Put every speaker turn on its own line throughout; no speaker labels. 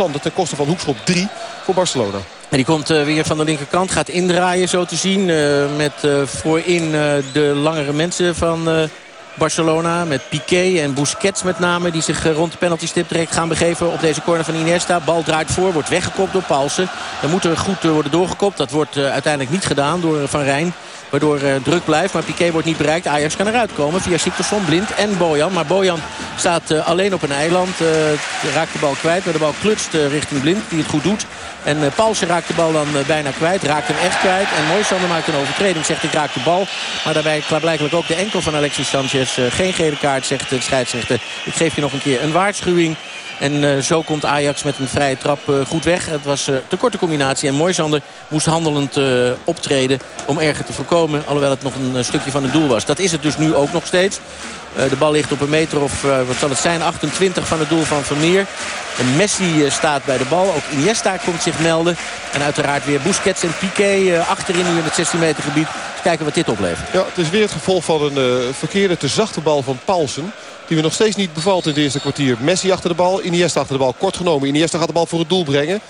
Sander ten koste van Hoekschop 3 voor Barcelona.
En die komt weer van de linkerkant, gaat indraaien zo te zien. met voorin de langere mensen van Barcelona. Met Piqué en Busquets met name. Die zich rond de penaltystip direct gaan begeven op deze corner van Iniesta. Bal draait voor, wordt weggekopt door Paulsen. Dan moet er goed worden doorgekopt. Dat wordt uiteindelijk niet gedaan door Van Rijn. Waardoor uh, druk blijft. Maar Piqué wordt niet bereikt. Ajax kan eruit komen via Siktersson, Blind en Bojan. Maar Bojan staat uh, alleen op een eiland. Uh, raakt de bal kwijt. Maar de bal klutst richting Blind. Die het goed doet. En Paulsen raakt de bal dan bijna kwijt. Raakt hem echt kwijt. En Moisander maakt een overtreding. Zegt ik raak de bal. Maar daarbij blijkbaar ook de enkel van Alexis Sanchez. geen gele kaart zegt de scheidsrechter. Ik geef je nog een keer een waarschuwing. En uh, zo komt Ajax met een vrije trap uh, goed weg. Het was te korte combinatie. En Moisander moest handelend optreden om erger te voorkomen. Alhoewel het nog een stukje van het doel was. Dat is het dus nu ook nog steeds. de bal ligt op een meter of, wat zal het zijn, 28 van het doel van Vermeer. En Messi staat bij de bal. Ook Iniesta komt zich melden. En uiteraard weer Busquets en Piqué achterin nu in het 16 meter gebied. Kijken wat dit oplevert.
Ja, het is weer het gevolg van een verkeerde te zachte bal van Paulsen. Die we nog steeds niet bevalt in het eerste kwartier. Messi achter de bal, Iniesta achter de bal. Kort genomen, Iniesta gaat de bal voor het doel brengen.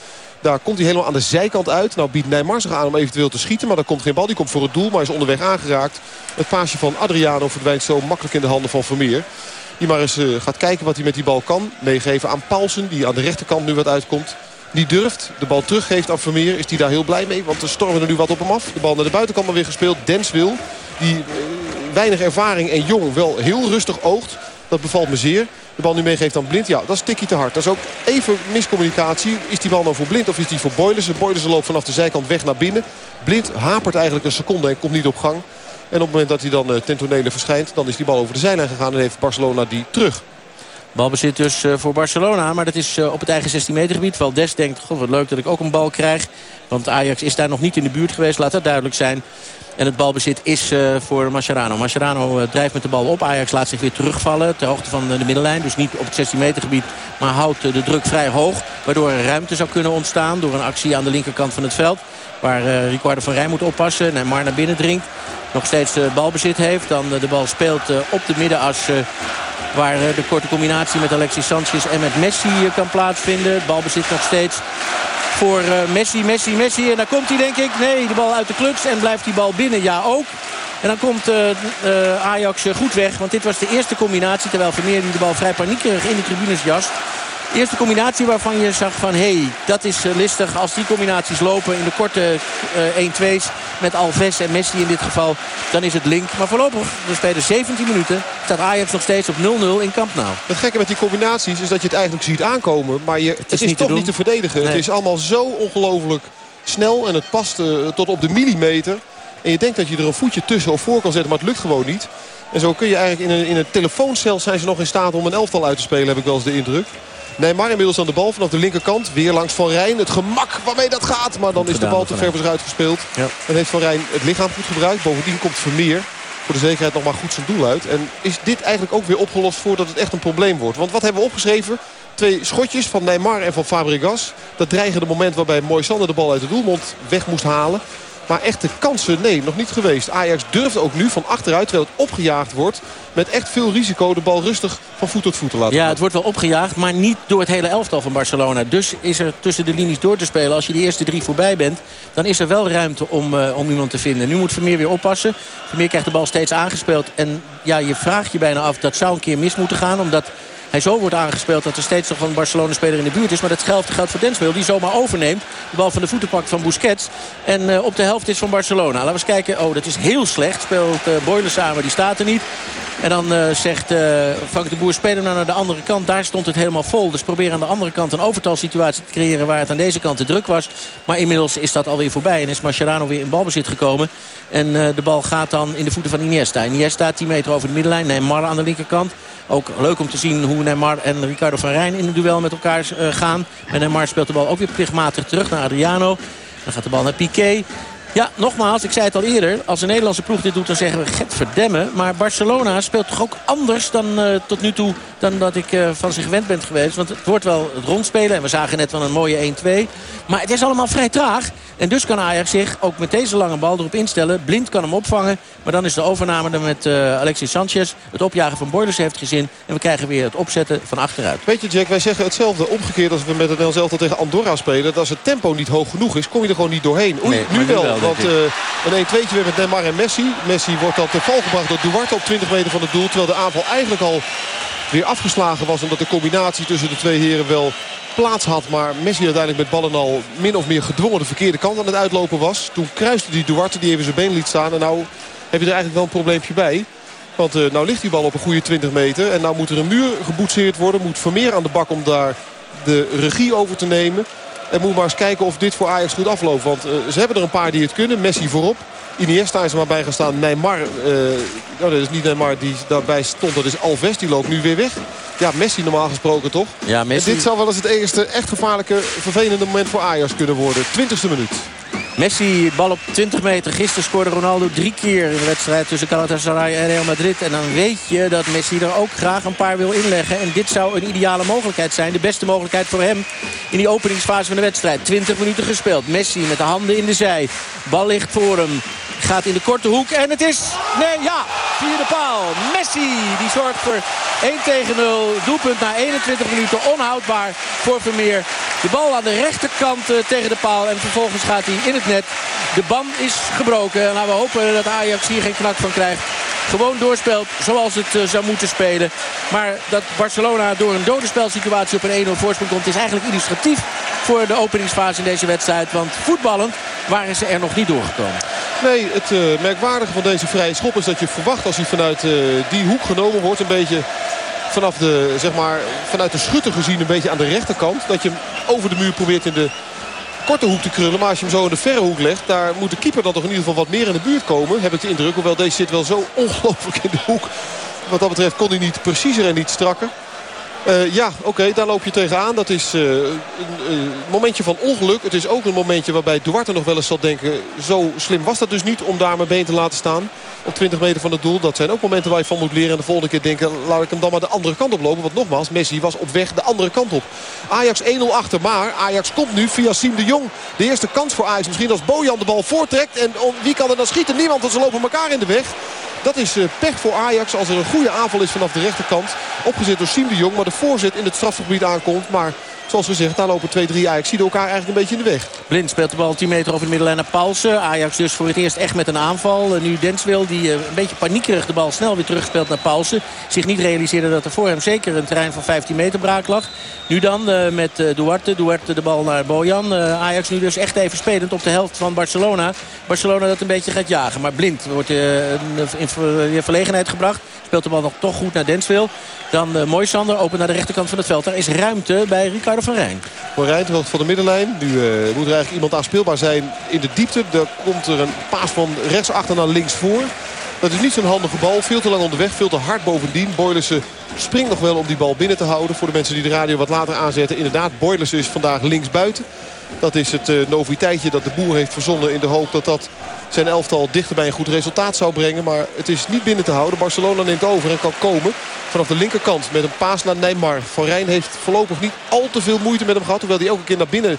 Daar komt hij helemaal aan de zijkant uit. Nou biedt Neymar zich aan om eventueel te schieten. Maar daar komt geen bal. Die komt voor het doel. Maar is onderweg aangeraakt. Het paasje van Adriano verdwijnt zo makkelijk in de handen van Vermeer. Die maar eens uh, gaat kijken wat hij met die bal kan. Meegeven aan Paulsen. Die aan de rechterkant nu wat uitkomt. Die durft. De bal teruggeeft aan Vermeer. Is hij daar heel blij mee. Want er stormen er nu wat op hem af. De bal naar de buitenkant maar weer gespeeld. Dens wil. Die uh, weinig ervaring en jong wel heel rustig oogt. Dat bevalt me zeer. De bal nu meegeeft aan Blind. Ja, dat is tikkie te hard. Dat is ook even miscommunicatie. Is die bal nou voor Blind of is die voor Boylissen? Boylissen loopt vanaf de zijkant weg naar binnen. Blind hapert eigenlijk een seconde en komt niet op gang. En op het moment dat hij dan uh, ten verschijnt... dan is die bal over de zijlijn gegaan en heeft Barcelona die terug.
Balbezit dus uh, voor Barcelona. Maar dat is uh, op het eigen 16 meter gebied. Valdes denkt, god wat leuk dat ik ook een bal krijg. Want Ajax is daar nog niet in de buurt geweest. Laat dat duidelijk zijn. En het balbezit is uh, voor Mascherano. Mascherano drijft met de bal op. Ajax laat zich weer terugvallen ter hoogte van de middenlijn. Dus niet op het 16 meter gebied, maar houdt de druk vrij hoog. Waardoor er ruimte zou kunnen ontstaan door een actie aan de linkerkant van het veld. Waar Ricardo van Rij moet oppassen. En Mar naar binnen dringt. Nog steeds balbezit heeft. Dan de bal speelt op de middenas Waar de korte combinatie met Alexis Sanchez en met Messi kan plaatsvinden. Het balbezit nog steeds voor Messi, Messi, Messi. En daar komt hij denk ik. Nee, de bal uit de kluts en blijft die bal binnen. Ja, ook. En dan komt Ajax goed weg. Want dit was de eerste combinatie. Terwijl Vermeer die de bal vrij paniekerig in de tribunes jast. Eerste combinatie waarvan je zag van... hé, hey, dat is uh, listig als die combinaties lopen in de korte uh, 1-2's... met Alves en Messi in dit geval, dan is het link. Maar voorlopig, we spelen 17 minuten... staat Ajax nog steeds op 0-0 in Kamp Nou.
Het gekke met die combinaties is dat je het eigenlijk ziet aankomen... maar je, het is, het is toch niet te verdedigen. Nee. Het is allemaal zo ongelooflijk snel en het past uh, tot op de millimeter. En je denkt dat je er een voetje tussen of voor kan zetten, maar het lukt gewoon niet. En zo kun je eigenlijk in een, in een telefooncel zijn ze nog in staat om een elftal uit te spelen, heb ik wel eens de indruk. Neymar inmiddels aan de bal vanaf de linkerkant. Weer langs Van Rijn. Het gemak waarmee dat gaat. Maar dan is de bal te ver voor zich uitgespeeld. Ja. En heeft Van Rijn het lichaam goed gebruikt. Bovendien komt Vermeer voor de zekerheid nog maar goed zijn doel uit. En is dit eigenlijk ook weer opgelost voordat het echt een probleem wordt. Want wat hebben we opgeschreven? Twee schotjes van Neymar en van Fabregas. Dat dreigende moment waarbij Moisander de bal uit de doelmond weg moest halen. Maar echte kansen, nee, nog niet geweest. Ajax durft ook nu van achteruit, terwijl het opgejaagd wordt... met echt veel risico de bal rustig van voet tot voet te laten
Ja, het wordt wel opgejaagd, maar niet door het hele elftal van Barcelona. Dus is er tussen de linies door te spelen. Als je de eerste drie voorbij bent, dan is er wel ruimte om, uh, om iemand te vinden. Nu moet Vermeer weer oppassen. Vermeer krijgt de bal steeds aangespeeld. En ja, je vraagt je bijna af, dat zou een keer mis moeten gaan... omdat hij zo wordt aangespeeld dat er steeds nog een Barcelona-speler in de buurt is. Maar dat geldt, voor Denswil die zomaar overneemt. De bal van de voeten pakt van Busquets. En uh, op de helft is van Barcelona. Laten we eens kijken. Oh, dat is heel slecht. Speelt uh, samen, die staat er niet. En dan uh, zegt Frank de Boer, spelen nou naar de andere kant. Daar stond het helemaal vol. Dus probeer aan de andere kant een overtalsituatie te creëren... waar het aan deze kant te druk was. Maar inmiddels is dat alweer voorbij. En is Mascherano weer in balbezit gekomen. En uh, de bal gaat dan in de voeten van Iniesta. Iniesta 10 meter over de middenlijn. Neymar aan de linkerkant. Ook leuk om te zien hoe Neymar en Ricardo van Rijn in het duel met elkaar gaan. En Neymar speelt de bal ook weer plichtmatig terug naar Adriano. Dan gaat de bal naar Piqué. Ja, nogmaals, ik zei het al eerder. Als een Nederlandse ploeg dit doet, dan zeggen we get verdemmen. Maar Barcelona speelt toch ook anders dan uh, tot nu toe dan dat ik uh, van zich gewend ben geweest. Want het wordt wel het rondspelen. En we zagen net wel een mooie 1-2. Maar het is allemaal vrij traag. En dus kan Ajax zich ook met deze lange bal erop instellen. Blind kan hem opvangen. Maar dan is de overname er met uh, Alexis Sanchez. Het opjagen van Boilers heeft gezin. En we krijgen weer het opzetten van achteruit.
Weet je Jack, wij zeggen hetzelfde omgekeerd als we met het Nederlands elftal tegen Andorra spelen. Dat als het tempo niet hoog genoeg is, kom je er gewoon niet doorheen. Oei,
Nee,
nu
maar nu
wel.
Wel,
want eh, een 1-2'tje weer met Neymar en Messi. Messi wordt dan te val gebracht door Duarte op 20 meter van het doel. Terwijl de aanval eigenlijk al weer afgeslagen was. Omdat de combinatie tussen de twee heren wel plaats had. Maar Messi uiteindelijk met ballen al min of meer gedwongen de verkeerde kant aan het uitlopen was. Toen kruiste die Duarte die even zijn been liet staan. En nou heb je er eigenlijk wel een probleempje bij. Want eh, nou ligt die bal op een goede 20 meter. En nou moet er een muur geboetseerd worden. Moet Vermeer aan de bak om daar de regie over te nemen. En moet maar eens kijken of dit voor Ajax goed afloopt. Want eh, ze hebben er een paar die het kunnen. Messi voorop. Iniesta is er maar bij gaan staan. Neymar, nou, dat is niet Neymar die daarbij stond. Dat is Alves, die loopt nu weer weg. Ja, Messi normaal gesproken toch?
Ja, Messi...
En dit zou wel eens het eerste echt gevaarlijke, vervelende moment voor Ajax kunnen worden. 20e minuut.
Messi, bal op 20 meter. Gisteren scoorde Ronaldo drie keer in de wedstrijd tussen Galatasaray en Real Madrid. En dan weet je dat Messi er ook graag een paar wil inleggen. En dit zou een ideale mogelijkheid zijn. De beste mogelijkheid voor hem in die openingsfase van de wedstrijd. 20 minuten gespeeld. Messi met de handen in de zij. Bal ligt voor hem. Gaat in de korte hoek en het is... Nee, ja, vierde paal. Messi, die zorgt voor 1 tegen 0. Doelpunt na 21 minuten, onhoudbaar voor Vermeer. De bal aan de rechterkant uh, tegen de paal. En vervolgens gaat hij in het net. De band is gebroken. En laten we hopen dat Ajax hier geen knak van krijgt. Gewoon doorspeelt zoals het uh, zou moeten spelen. Maar dat Barcelona door een dode spelsituatie op een 1-0 voorsprong komt... is eigenlijk illustratief voor de openingsfase in deze wedstrijd. Want voetballend waren ze er nog niet doorgekomen.
Nee, het uh, merkwaardige van deze vrije schop is dat je verwacht als hij vanuit die hoek genomen wordt. Een beetje vanaf de, zeg maar, vanuit de schutter gezien een beetje aan de rechterkant. Dat je hem over de muur probeert in de korte hoek te krullen. Maar als je hem zo in de verre hoek legt, daar moet de keeper dan toch in ieder geval wat meer in de buurt komen. Heb ik de indruk. Hoewel deze zit wel zo ongelooflijk in de hoek. Wat dat betreft kon hij niet preciezer en niet strakker. Uh, ja, oké, daar loop je tegenaan. Dat is uh, een, een, momentje van ongeluk. Het is ook een momentje waarbij Duarte nog wel eens zal denken... zo slim was dat dus niet om daar mijn been te laten staan. Op 20 meter van het doel. Dat zijn ook momenten waar je van moet leren. En de volgende keer denken, laat ik hem dan maar de andere kant op lopen. Want nogmaals, Messi was op weg de andere kant op. Ajax 1-0 achter, maar Ajax komt nu via Siem de Jong. De eerste kans voor Ajax. Misschien als Bojan de bal voortrekt. En wie kan er dan schieten? Niemand, want ze lopen elkaar in de weg. Dat is uh, pech voor Ajax als er een goede aanval is vanaf de rechterkant. Opgezet door Siem de Jong. Maar de voorzet in het strafgebied aankomt. Maar zoals gezegd, daar lopen 2-3 Ajax. Zie elkaar eigenlijk een beetje in de weg.
Blind speelt de bal 10 meter over de middenlijn naar Paulsen. Ajax dus voor het eerst echt met een aanval. Uh, nu Denswil die uh, een beetje paniekerig de bal snel weer terugspeelt naar Paulsen. Zich niet realiseerde dat er voor hem zeker een terrein van 15 meter braak lag. Nu dan uh, met Duarte. Duarte de bal naar Bojan. Ajax nu dus echt even spelend op de helft van Barcelona. Barcelona dat een beetje gaat jagen. Maar Blind wordt in verlegenheid gebracht. Speelt de bal nog toch goed naar Denswil. Dan Moisander open naar de rechterkant van het veld. Daar is ruimte bij Ricardo van Rijn.
Van Rijn terug van de middenlijn. Nu uh, moet er eigenlijk iemand aanspeelbaar zijn in de diepte. Dan komt er een paas van rechtsachter naar links voor. Dat is niet zo'n handige bal. Veel te lang onderweg. Veel te hard bovendien. Boylissen springt nog wel om die bal binnen te houden. Voor de mensen die de radio wat later aanzetten. Inderdaad, Boylissen is vandaag linksbuiten. Dat is het uh, noviteitje dat de boer heeft verzonnen in de hoop dat dat zijn elftal dichter bij een goed resultaat zou brengen. Maar het is niet binnen te houden. Barcelona neemt over en kan komen vanaf de linkerkant met een paas naar Neymar. Van Rijn heeft voorlopig niet al te veel moeite met hem gehad. Hoewel hij elke keer naar binnen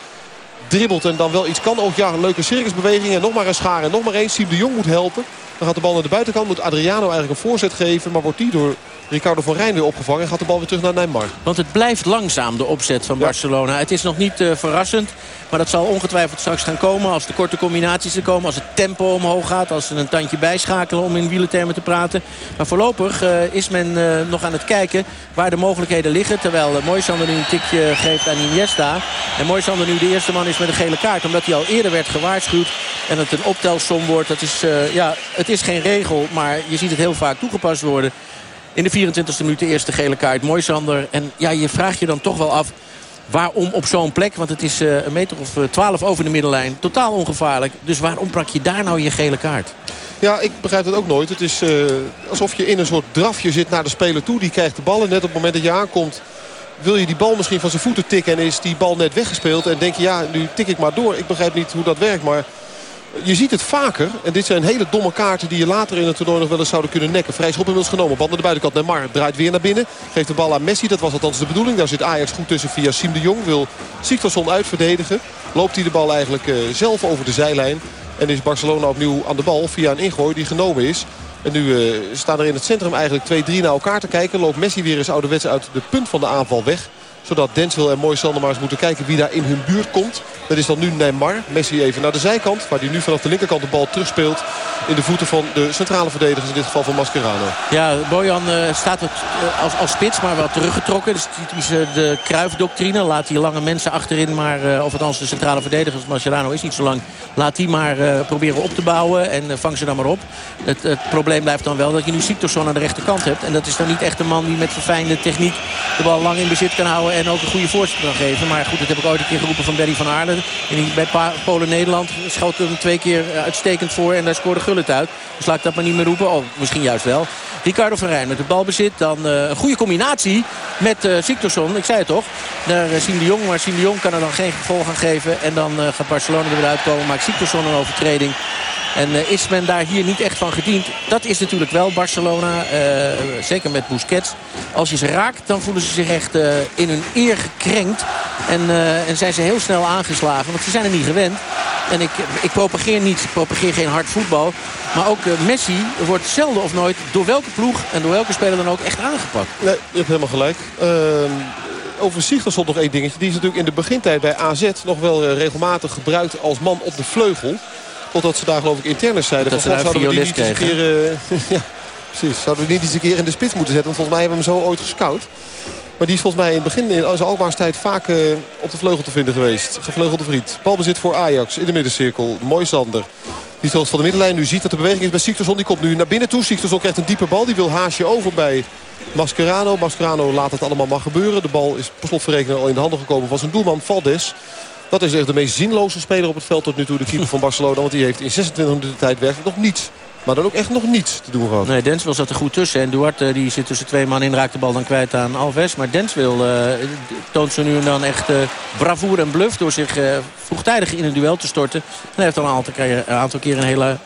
dribbelt en dan wel iets kan. Ook ja, een leuke circusbeweging en nog maar een schaar en nog maar één. Siem de Jong moet helpen. Dan gaat de bal naar de buitenkant. Moet Adriano eigenlijk een voorzet geven. Maar wordt die door Ricardo van Rijn weer opgevangen. En gaat de bal weer terug naar Neymar.
Want het blijft langzaam de opzet van ja. Barcelona. Het is nog niet uh, verrassend. Maar dat zal ongetwijfeld straks gaan komen. Als de korte combinaties er komen. Als het tempo omhoog gaat. Als ze een tandje bijschakelen om in wielentermen te praten. Maar voorlopig uh, is men uh, nog aan het kijken waar de mogelijkheden liggen. Terwijl uh, Moisander nu een tikje geeft aan Iniesta. En Moisander nu de eerste man is met een gele kaart. Omdat hij al eerder werd gewaarschuwd. En het een optelsom wordt. Dat is, ja, het is geen regel. Maar je ziet het heel vaak toegepast worden. In de 24e minuut de eerste gele kaart. Moisander. En ja, je vraagt je dan toch wel af... Waarom op zo'n plek? Want het is uh, een meter of uh, 12 over de middenlijn. Totaal ongevaarlijk. Dus waarom brak je daar nou je gele kaart?
Ja, ik begrijp het ook nooit. Het is uh, alsof je in een soort drafje zit naar de speler toe. Die krijgt de bal en net op het moment dat je aankomt... wil je die bal misschien van zijn voeten tikken... en is die bal net weggespeeld. En denk je, ja, nu tik ik maar door. Ik begrijp niet hoe dat werkt, maar... je ziet het vaker. En dit zijn hele domme kaarten die je later in het toernooi nog wel eens zouden kunnen nekken. Vrij schop inmiddels genomen. Bal de buitenkant. Neymar draait weer naar binnen. Geeft de bal aan Messi. Dat was althans de bedoeling. Daar zit Ajax goed tussen via Siem de Jong. Wil Sigtorsson uitverdedigen. Loopt hij de bal eigenlijk uh, zelf over de zijlijn. En is Barcelona opnieuw aan de bal via een ingooi die genomen is. En nu uh, staan er in het centrum eigenlijk 2-3 naar elkaar te kijken. Loopt Messi weer eens ouderwets uit de punt van de aanval weg zodat Denswil en Mooi maar eens moeten kijken wie daar in hun buurt komt. Dat is dan nu Neymar. Messi even naar de zijkant. Waar hij nu vanaf de linkerkant de bal terugspeelt. In de voeten van de centrale verdedigers. In dit geval van Mascherano.
Ja, Bojan uh, staat het, uh, als, als spits maar wat teruggetrokken. Dus typisch uh, de Kruifdoctrine. Laat die lange mensen achterin. Maar of als de centrale verdedigers. Mascherano is niet zo lang. Laat die maar proberen op te bouwen. En vang ze dan maar op. Het, het, probleem blijft dan wel dat je nu Siktorsson aan de rechterkant hebt. En dat is dan niet echt een man die met verfijnde techniek de bal lang in bezit kan houden en ook een goede voorstel kan geven. Maar goed, dat heb ik ooit een keer geroepen van Berry van Aarle. En bij Polen-Nederland schoot hem twee keer uitstekend voor. En daar scoorde Gullit uit. Dus laat ik dat maar niet meer roepen. Oh, misschien juist wel. Ricardo van Rijn met het balbezit. Dan uh, een goede combinatie met uh. Ik zei het toch. Naar uh, de Jong. Maar Siem de Jong kan er dan geen gevolg aan geven. En dan gaat Barcelona er weer uitkomen. Maakt Siktorsson een overtreding. En uh, is men daar hier niet echt van gediend? Dat is natuurlijk wel Barcelona. Uh, zeker met Busquets. Als je ze raakt, dan voelen ze zich echt uh, in hun eer gekrenkt. En, en zijn ze heel snel aangeslagen. Want ze zijn er niet gewend. En ik, ik propageer niet, ik propageer geen hard voetbal. Maar ook Messi wordt zelden of nooit door welke ploeg en door welke speler dan ook echt aangepakt.
Nee, je hebt helemaal gelijk. Ehm, over Sigtorsson nog één dingetje. Die is natuurlijk in de begintijd bij AZ nog wel regelmatig gebruikt als man op de vleugel. Totdat ze daar geloof ik interne zeiden.
Dat van, zouden we die niet eens een keer... Uh,
ja, precies. Zouden we niet eens een keer in de spits moeten zetten. Want volgens mij hebben we hem zo ooit gescout. Maar die is volgens mij in het begin in zijn Alkmaarstijd vaak uh, op de vleugel te vinden geweest. Gevleugelde vriend. Balbezit voor Ajax in de middencirkel. Mooi Sander. Die stelt van de middenlijn. Nu ziet dat de beweging is bij Siktersson. Die komt nu naar binnen toe. Siktersson krijgt een diepe bal. Die wil haasje over bij Mascherano. Mascherano laat het allemaal maar gebeuren. De bal is per slotverrekening al in de handen gekomen van zijn doelman Valdes. Dat is echt de meest zinloze speler op het veld tot nu toe. De keeper van Barcelona. Want die heeft in 26 minuten tijd werkelijk nog niets. Maar dan ook echt nog niets te doen gehad.
Nee, Denswil zat er goed tussen. En Duarte die zit tussen twee man in. Raakt de bal dan kwijt aan Alves. Maar Denswil uh, toont ze nu en dan echt uh, bravoer en bluff. Door zich uh, vroegtijdig in een duel te storten. En hij heeft al een aantal keer een, aantal keer een hele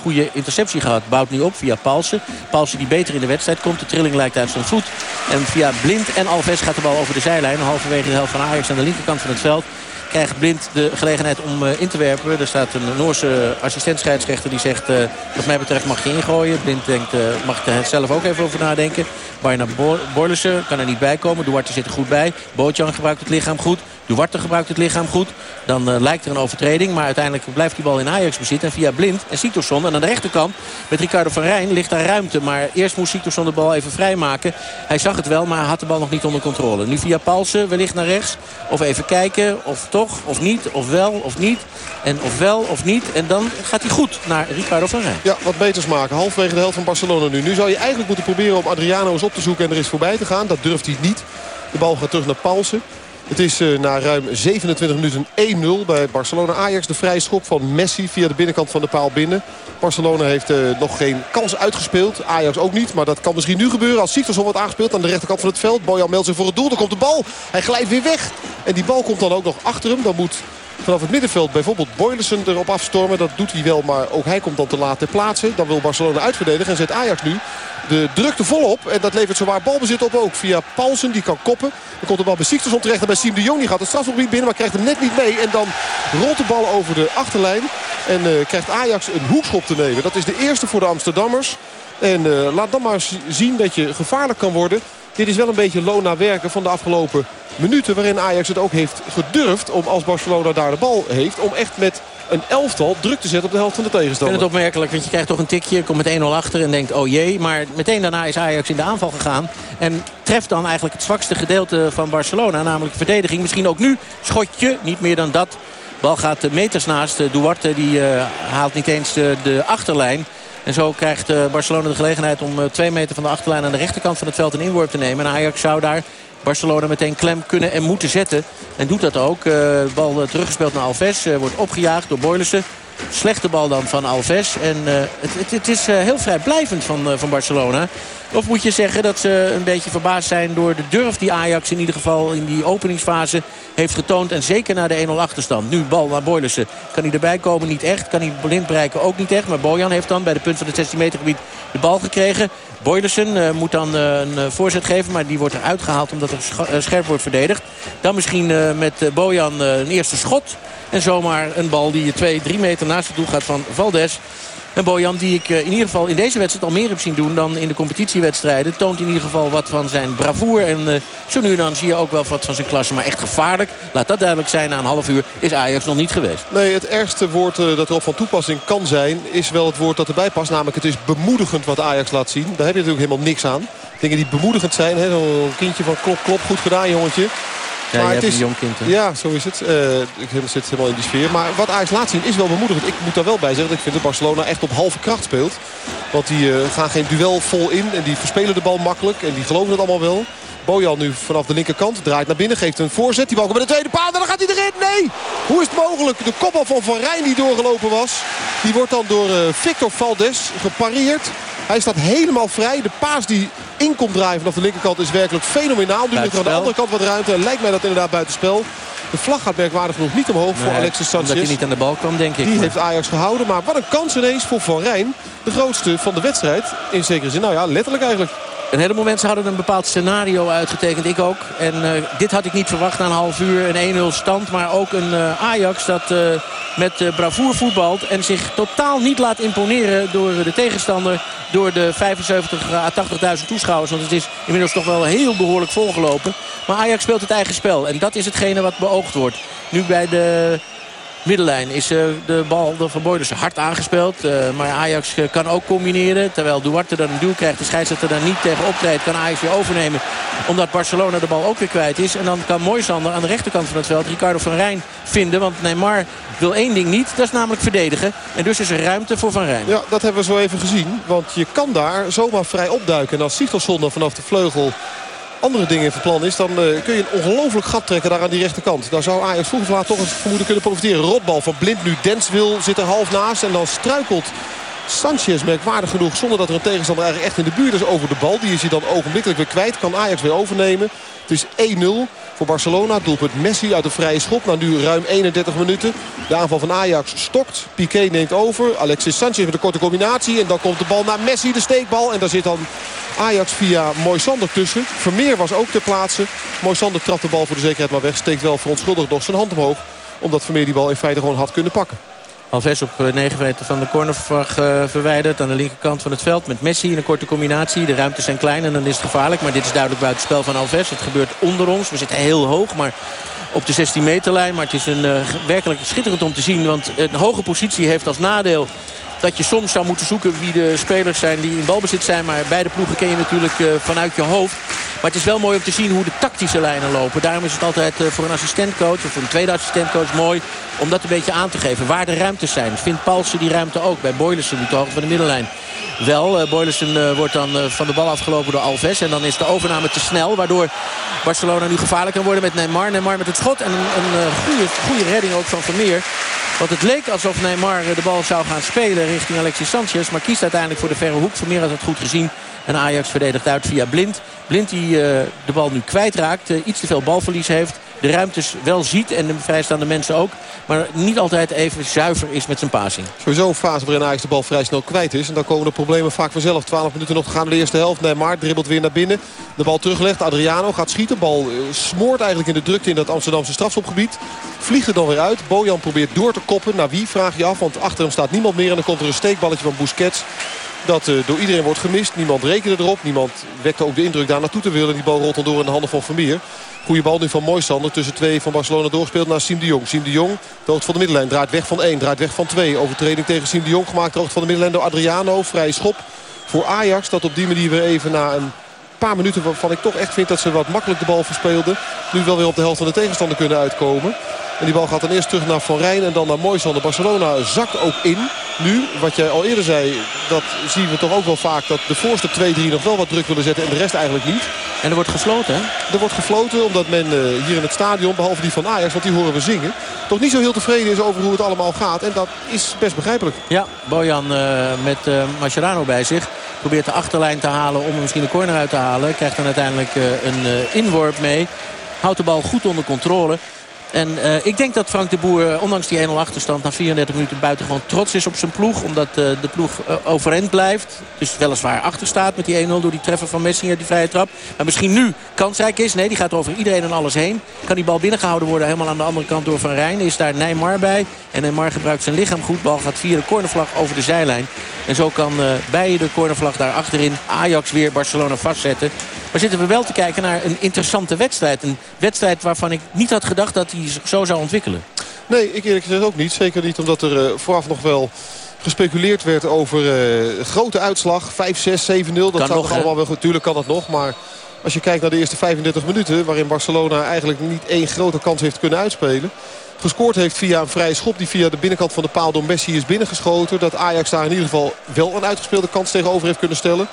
goede interceptie gehad. Bouwt nu op via Paulsen. Paulsen die beter in de wedstrijd komt. De trilling lijkt uit zijn voet. En via Blind en Alves gaat de bal over de zijlijn. Halverwege de helft van Ajax aan de linkerkant van het veld krijgt Blind de gelegenheid om uh, in te werpen. Er staat een Noorse assistent-scheidsrechter die zegt... Uh, wat mij betreft mag je ingooien. Blind denkt, uh, mag er zelf ook even over nadenken. Bijna Borlissen kan er niet bij komen. Duarte zit er goed bij. Bootjan gebruikt het lichaam goed. Duarte gebruikt het lichaam goed. Dan lijkt er een overtreding. Maar uiteindelijk blijft die bal in Ajax bezit. En via Blind en Siktorsson. En aan de rechterkant met Ricardo van Rijn ligt daar ruimte. Maar eerst moest Siktorsson de bal even vrijmaken. Hij zag het wel, maar had de bal nog niet onder controle. Nu via Palsen wellicht naar rechts. Of even kijken of toch of niet. Of wel of niet. En of wel of niet. En dan gaat hij goed naar Ricardo van Rijn.
Ja, wat beters maken. Halfwege de helft van Barcelona nu. Nu zou je eigenlijk moeten proberen om Adriano eens op te zoeken en er eens voorbij te gaan. Dat durft hij niet. De bal gaat terug naar Palsen. Het is uh, na ruim 27 minuten 1-0 bij Barcelona-Ajax. De vrije schop van Messi via de binnenkant van de paal binnen. Barcelona heeft uh, nog geen kans uitgespeeld. Ajax ook niet, maar dat kan misschien nu gebeuren. Als Siktersson wordt aangespeeld aan de rechterkant van het veld. Bojan meldt zich voor het doel. Dan komt de bal. Hij glijdt weer weg. En die bal komt dan ook nog achter hem. Dan moet vanaf het middenveld bijvoorbeeld Boylissen erop afstormen. Dat doet hij wel, maar ook hij komt dan te laat ter plaatse. Dan wil Barcelona uitverdedigen en zet Ajax nu de drukte volop. En dat levert zowaar balbezit op ook via Paulsen. Die kan koppen. Dan komt de bal bij Siktersson terecht. En bij Siem de Jong die gaat het strafgebied binnen. Maar krijgt hem net niet mee. En dan rolt de bal over de achterlijn. En uh, krijgt Ajax een hoekschop te nemen. Dat is de eerste voor de Amsterdammers. En uh, laat dan maar zien dat je gevaarlijk kan worden. Dit is wel een beetje loon naar werken van de afgelopen minuten. Waarin Ajax het ook heeft gedurfd om als Barcelona daar de bal heeft. Om echt met een elftal druk te zetten op de helft van de tegenstander.
Ik vind het opmerkelijk, want je krijgt toch een tikje. Komt met 1-0 achter en denkt, oh jee. Maar meteen daarna is Ajax in de aanval gegaan. En treft dan eigenlijk het zwakste gedeelte van Barcelona. Namelijk de verdediging. Misschien ook nu schotje, niet meer dan dat. Bal gaat meters naast. Duarte die uh, haalt niet eens uh, de achterlijn. En zo krijgt Barcelona de gelegenheid om twee meter van de achterlijn aan de rechterkant van het veld een inworp te nemen. En Ajax zou daar Barcelona meteen klem kunnen en moeten zetten. En doet dat ook. Bal teruggespeeld naar Alves. Wordt opgejaagd door Boylissen. Slechte bal dan van Alves. En het, het, het, is heel vrijblijvend van, van Barcelona. Of moet je zeggen dat ze een beetje verbaasd zijn door de durf die Ajax in ieder geval in die openingsfase heeft getoond. En zeker na de 1-0 achterstand. Nu bal naar Boylissen. Kan hij erbij komen? Niet echt. Kan hij blind bereiken? Ook niet echt. Maar Bojan heeft dan bij de punt van het 16 meter gebied de bal gekregen. Boylissen uh, moet dan uh, een uh, voorzet geven. Maar die wordt eruit gehaald omdat er scherp wordt verdedigd. Dan misschien met Bojan een eerste schot. En zomaar een bal die je 2, 3 meter naast het doel gaat van Valdes. En Bojan, die ik eh, in ieder geval in deze wedstrijd al meer heb zien doen dan in de competitiewedstrijden. Toont in ieder geval wat van zijn bravoer. En uh, zo nu en dan zie je ook wel wat van zijn klasse. Maar echt gevaarlijk, laat dat duidelijk zijn, na een half uur is Ajax nog niet geweest.
Nee, het ergste woord uh, dat erop van toepassing kan zijn... is wel het woord dat erbij past. Namelijk het is bemoedigend wat Ajax laat zien. Daar heb je natuurlijk helemaal niks aan. Dingen die bemoedigend zijn. Zo'n kindje van klop, klop, goed gedaan jongetje.
Ja, maar het is, een jong kind.
Ja, zo is het. Uh, ik zit helemaal in die sfeer. Maar wat Ajax laat zien is wel bemoedigend. Ik moet daar wel bij zeggen dat ik vind dat Barcelona echt op halve kracht speelt. Want die uh, gaan geen duel vol in. En die verspelen de bal makkelijk. En die geloven het allemaal wel. Bojan nu vanaf de linkerkant. Draait naar binnen. Geeft een voorzet. Die bal komt bij de tweede paal. En dan gaat hij erin. Nee! Hoe is het mogelijk? De kopbal van Van Rijn die doorgelopen was. Die wordt dan door uh, Victor Valdes gepareerd. Hij staat helemaal vrij. De paas die in komt draaien vanaf de linkerkant is werkelijk fenomenaal. Nu ligt er aan de andere kant wat ruimte. Lijkt mij dat inderdaad buitenspel. De vlag gaat merkwaardig genoeg niet omhoog voor Alexis Sanchez.
Omdat hij niet aan de bal kwam, denk ik.
Die heeft Ajax gehouden. Maar wat een kans ineens voor Van Rijn. De grootste van de wedstrijd. In zekere zin. Nou ja, letterlijk eigenlijk.
Een heleboel mensen hadden een bepaald scenario uitgetekend. Ik ook. En uh, dit had ik niet verwacht na een half uur. Een 1-0 stand. Maar ook een uh, Ajax dat uh, met bravoer voetbalt. En zich totaal niet laat imponeren door de tegenstander. Door de 75 à 80.000 toeschouwers. Want het is inmiddels toch wel heel behoorlijk volgelopen. Maar Ajax speelt het eigen spel. En dat is hetgene wat beoogd wordt. Nu bij de middenlijn is uh, de bal van Boyders hard aangespeeld. Uh, maar Ajax uh, kan ook combineren. Terwijl Duarte dan een duw krijgt. De scheidsrechter daar niet tegen optreedt. Kan Ajax weer overnemen. Omdat Barcelona de bal ook weer kwijt is. En dan kan Moisander aan de rechterkant van het veld Ricardo van Rijn vinden. Want Neymar wil één ding niet. Dat is namelijk verdedigen. En dus is er ruimte voor Van Rijn.
Ja, dat hebben we zo even gezien. Want je kan daar zomaar vrij opduiken. En als Sigtorsson vanaf de vleugel andere dingen van plan is... dan uh, kun je een ongelooflijk gat trekken daar aan die rechterkant. Daar zou Ajax vroeg of laat toch eens vermoeden kunnen profiteren. Rotbal van Blind nu. Denswil zit er half naast en dan struikelt... Sanchez merkwaardig genoeg zonder dat er een tegenstander eigenlijk echt in de buurt is over de bal. Die is hij dan ogenblikkelijk weer kwijt. Kan Ajax weer overnemen. Het is 1-0 voor Barcelona. Doelpunt Messi uit de vrije schop. Na nu ruim 31 minuten. De aanval van Ajax stokt. Piqué neemt over. Alexis Sanchez met een korte combinatie. En dan komt de bal naar Messi, de steekbal. En daar zit dan Ajax via Moisander tussen. Vermeer was ook ter plaatse. Moisander trapt de bal voor de zekerheid maar weg. Steekt wel verontschuldigd nog zijn hand omhoog. Omdat Vermeer die bal in feite gewoon had kunnen pakken.
Alves op 9 eh, meter van de cornervlag uh, verwijderd. Aan de linkerkant van het veld met Messi in een korte combinatie. De ruimtes zijn klein en dan is het gevaarlijk. Maar dit is duidelijk buiten spel van Alves. Het gebeurt onder ons. We zitten heel hoog, maar op de 16 meterlijn. Maar het is een, uh, werkelijk schitterend om te zien. Want een hoge positie heeft als nadeel dat je soms zou moeten zoeken wie de spelers zijn die in balbezit zijn. Maar beide ploegen ken je natuurlijk uh, vanuit je hoofd. Maar het is wel mooi om te zien hoe de tactische lijnen lopen. Daarom is het altijd uh, voor een assistentcoach of voor een tweede assistentcoach mooi... om dat een beetje aan te geven. Waar de ruimtes zijn. Vindt Paulsen die ruimte ook bij Boylissen, die toch van de middenlijn. Wel, uh, Boylissen wordt dan van de bal afgelopen door Alves. En dan is de overname te snel. Waardoor Barcelona nu gevaarlijk kan worden met Neymar. Neymar met het schot en een, een goede, goede redding ook van Vermeer. Want het leek alsof Neymar de bal zou gaan spelen richting Alexis Sanchez. Maar kiest uiteindelijk voor de verre hoek. Vermeer had het goed gezien. En Ajax verdedigt uit via Blind. Blind die uh, de bal nu kwijtraakt. Uh, iets te veel balverlies heeft. De ruimtes wel ziet. En de vrijstaande mensen ook. Maar niet altijd even zuiver is met zijn passing.
Sowieso een fase waarin Ajax de bal vrij snel kwijt is. En dan komen de problemen vaak vanzelf. 12 minuten nog te gaan in de eerste helft. Neymar dribbelt weer naar binnen. De bal teruggelegd. Adriano gaat schieten. Bal uh, smoort eigenlijk in de drukte in dat Amsterdamse strafschopgebied. Vliegt er dan weer uit. Bojan probeert door te koppen. Naar wie vraag je af. Want achter hem staat niemand meer. En dan komt er een steekballetje van Busquets. Dat uh, door iedereen wordt gemist. Niemand rekende erop. Niemand wekte ook de indruk daar naartoe te willen. Die bal rolt dan door in de handen van Vermeer. Goede bal nu van Moisander. Tussen twee van Barcelona doorgespeeld naar Siem de Jong. Siem de Jong, de hoogte van de middenlijn. Draait weg van één, draait weg van twee. Overtreding tegen Siem de Jong gemaakt. Hoogte van de middenlijn door Adriano. Vrije schop voor Ajax. Dat op die manier weer even na een paar minuten waarvan ik toch echt vind dat ze wat makkelijk de bal verspeelden. Nu wel weer op de helft van de tegenstander kunnen uitkomen. En die bal gaat dan eerst terug naar Van Rijn en dan naar Moisander. Barcelona zakt ook in. Nu, wat jij al eerder zei, dat zien we toch ook wel vaak... dat de voorste 2-3 nog wel wat druk willen zetten en de rest eigenlijk niet.
En er wordt gefloten, hè?
Er wordt gefloten omdat men uh, hier in het stadion, behalve die van Ajax... want die horen we zingen, toch niet zo heel tevreden is over hoe het allemaal gaat. En dat is best begrijpelijk.
Ja, Bojan met Mascherano bij zich. Probeert de achterlijn te halen om misschien de corner uit te halen. Krijgt dan uiteindelijk een inworp mee. Houdt de bal goed onder controle. En uh, ik denk dat Frank de Boer, eh, ondanks die 1-0 achterstand... na 34 minuten buiten gewoon trots is op zijn ploeg. Omdat uh, de ploeg uh, overeind blijft. Dus weliswaar achter staat met die 1-0 door die treffer van Messinger, die vrije trap. Maar misschien nu kansrijk is. Nee, die gaat over iedereen en alles heen. Kan die bal binnengehouden worden helemaal aan de andere kant door Van Rijn. Is daar Neymar bij. En Neymar gebruikt zijn lichaam goed. Bal gaat via de cornervlag over de zijlijn. En zo kan bij de cornervlag daar achterin Ajax weer Barcelona vastzetten. Maar zitten we wel te kijken naar een interessante wedstrijd. Een wedstrijd waarvan ik niet had gedacht dat hij zich zo zou ontwikkelen.
Nee, ik eerlijk gezegd ook niet. Zeker niet omdat er uh, vooraf nog wel gespeculeerd werd over uh, grote uitslag. 5, 6, 7, 0. Dat kan zou nog, allemaal wel goed. Tuurlijk kan dat nog. Maar als je kijkt naar de eerste 35 minuten... waarin Barcelona eigenlijk niet één grote kans heeft kunnen uitspelen... Gescoord heeft via een vrije schop die via de binnenkant van de paal door Messi is binnengeschoten. Dat Ajax daar in ieder geval wel een uitgespeelde kans tegenover heeft kunnen stellen.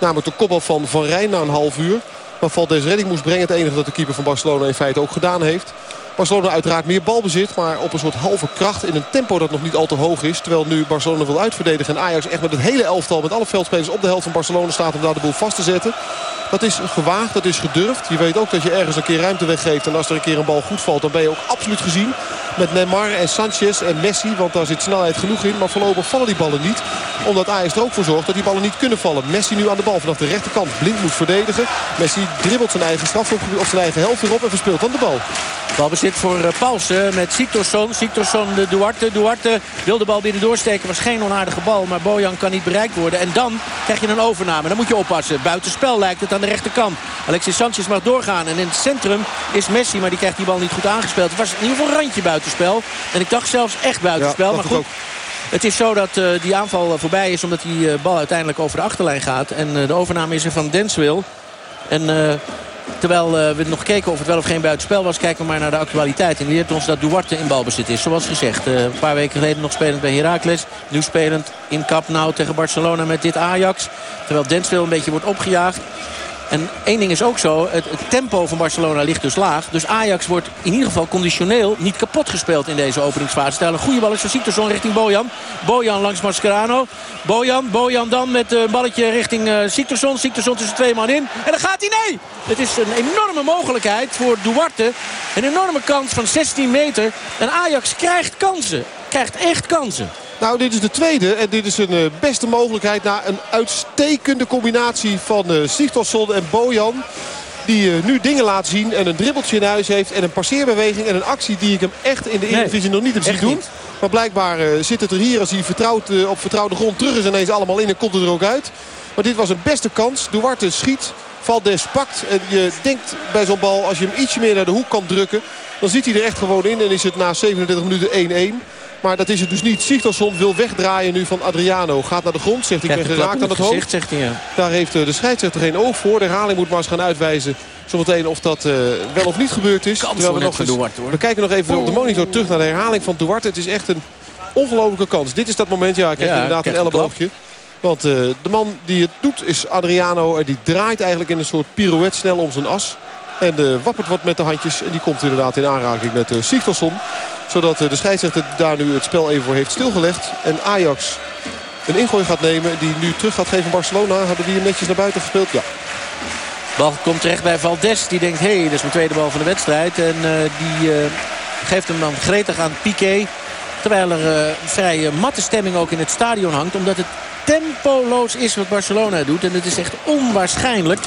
Namelijk de kopbal van Van Rijn na een half uur. Maar Valdes redding moest brengen. Het enige dat de keeper van Barcelona in feite ook gedaan heeft. Barcelona uiteraard meer balbezit. Maar op een soort halve kracht in een tempo dat nog niet al te hoog is. Terwijl nu Barcelona wil uitverdedigen. En Ajax echt met het hele elftal, met alle veldspelers op de helft van Barcelona staat om daar de boel vast te zetten. Dat is gewaagd, dat is gedurfd. Je weet ook dat je ergens een keer ruimte weggeeft. En als er een keer een bal goed valt, dan ben je ook absoluut gezien. Met Neymar en Sanchez en Messi. Want daar zit snelheid genoeg in. Maar voorlopig vallen die ballen niet. Omdat Ajax er ook voor zorgt dat die ballen niet kunnen vallen. Messi nu aan de bal vanaf de rechterkant. Blind moet verdedigen. Messi dribbelt zijn eigen straf op zijn eigen helft erop. En verspeelt dan de bal.
Balbezit voor uh, Paulsen met Siktorsson. Siktorsson de Duarte. Duarte wil de bal binnen doorsteken. Was geen onaardige bal. Maar Bojan kan niet bereikt worden. En dan krijg je een overname. Dan moet je oppassen. Buitenspel lijkt het aan de rechterkant. Alexis Sanchez mag doorgaan. En in het centrum is Messi. Maar die krijgt die bal niet goed aangespeeld. Het was in ieder geval een randje buitenspel. En ik dacht zelfs echt buitenspel. maar goed. Het is zo dat uh, die aanval voorbij is omdat die uh, bal uiteindelijk over de achterlijn gaat. En de overname is er van Denswil. En Terwijl we nog keken of het wel of geen buitenspel was... kijken we maar naar de actualiteit. En leert ons dat Duarte in balbezit is. Zoals gezegd, een paar weken geleden nog spelend bij Heracles. Nu spelend in Cap Nou tegen Barcelona met dit Ajax. Terwijl Denswil een beetje wordt opgejaagd. En één ding is ook zo, het, tempo van Barcelona ligt dus laag. Dus Ajax wordt in ieder geval conditioneel niet kapot gespeeld in deze openingsfase. Stel een goede bal is van Siktersson richting Bojan. Bojan langs Mascherano. Bojan, Bojan dan met een balletje richting uh, Siktersson. Siktersson tussen twee man in. En dan gaat hij, nee! Het is een enorme mogelijkheid voor Duarte. Een enorme kans van 16 meter. En Ajax krijgt kansen. Krijgt echt kansen.
Nou, dit is de tweede. En dit is een uh, beste mogelijkheid na een uitstekende combinatie van uh, Sigtorsson en Bojan. Die uh, nu dingen laat zien en een dribbeltje in huis heeft. En een passeerbeweging en een actie die ik hem echt in de Eredivisie nog niet heb zien doen. Maar blijkbaar zit het er hier als hij vertrouwd, op vertrouwde grond terug is ineens allemaal in en komt het er ook uit. Maar dit was een beste kans. Duarte schiet. Valdes pakt. En je denkt bij zo'n bal als je hem ietsje meer naar de hoek kan drukken. Dan zit hij er echt gewoon in. En is het na 37 minuten 1-1. Maar dat is het dus niet. Sigtorsson wil wegdraaien nu van Adriano. Gaat naar de grond, zegt ik ben geraakt aan het hoofd.
Zegt hij, ja.
Daar heeft eh, de scheidsrechter geen oog voor. De herhaling moet maar eens gaan uitwijzen. Zometeen of dat uh, wel of niet gebeurd is.
we, nog eens, Duarte,
we kijken nog even op de monitor terug naar de herhaling van Duarte. Het is echt een ongelofelijke kans. Dit is dat moment. Ja, ik krijg inderdaad een elleboogje. Want uh, de man die het doet is Adriano. En die draait eigenlijk in een soort pirouette snel om zijn as. En uh, wappert wat met de handjes. En die komt inderdaad in aanraking met uh, zodat eh, de scheidsrechter daar nu het spel even voor heeft stilgelegd. En Ajax een ingooi gaat nemen die nu terug gaat geven Barcelona. Hebben die netjes naar buiten gespeeld? Ja.
Bal komt terecht bij Valdes. Die denkt, hé, hey, dat is mijn tweede bal van de wedstrijd. En uh, die uh, geeft hem dan gretig aan Piqué. Terwijl er uh, vrij matte stemming ook in het stadion hangt. Omdat het tempoloos is wat Barcelona doet. En het is echt onwaarschijnlijk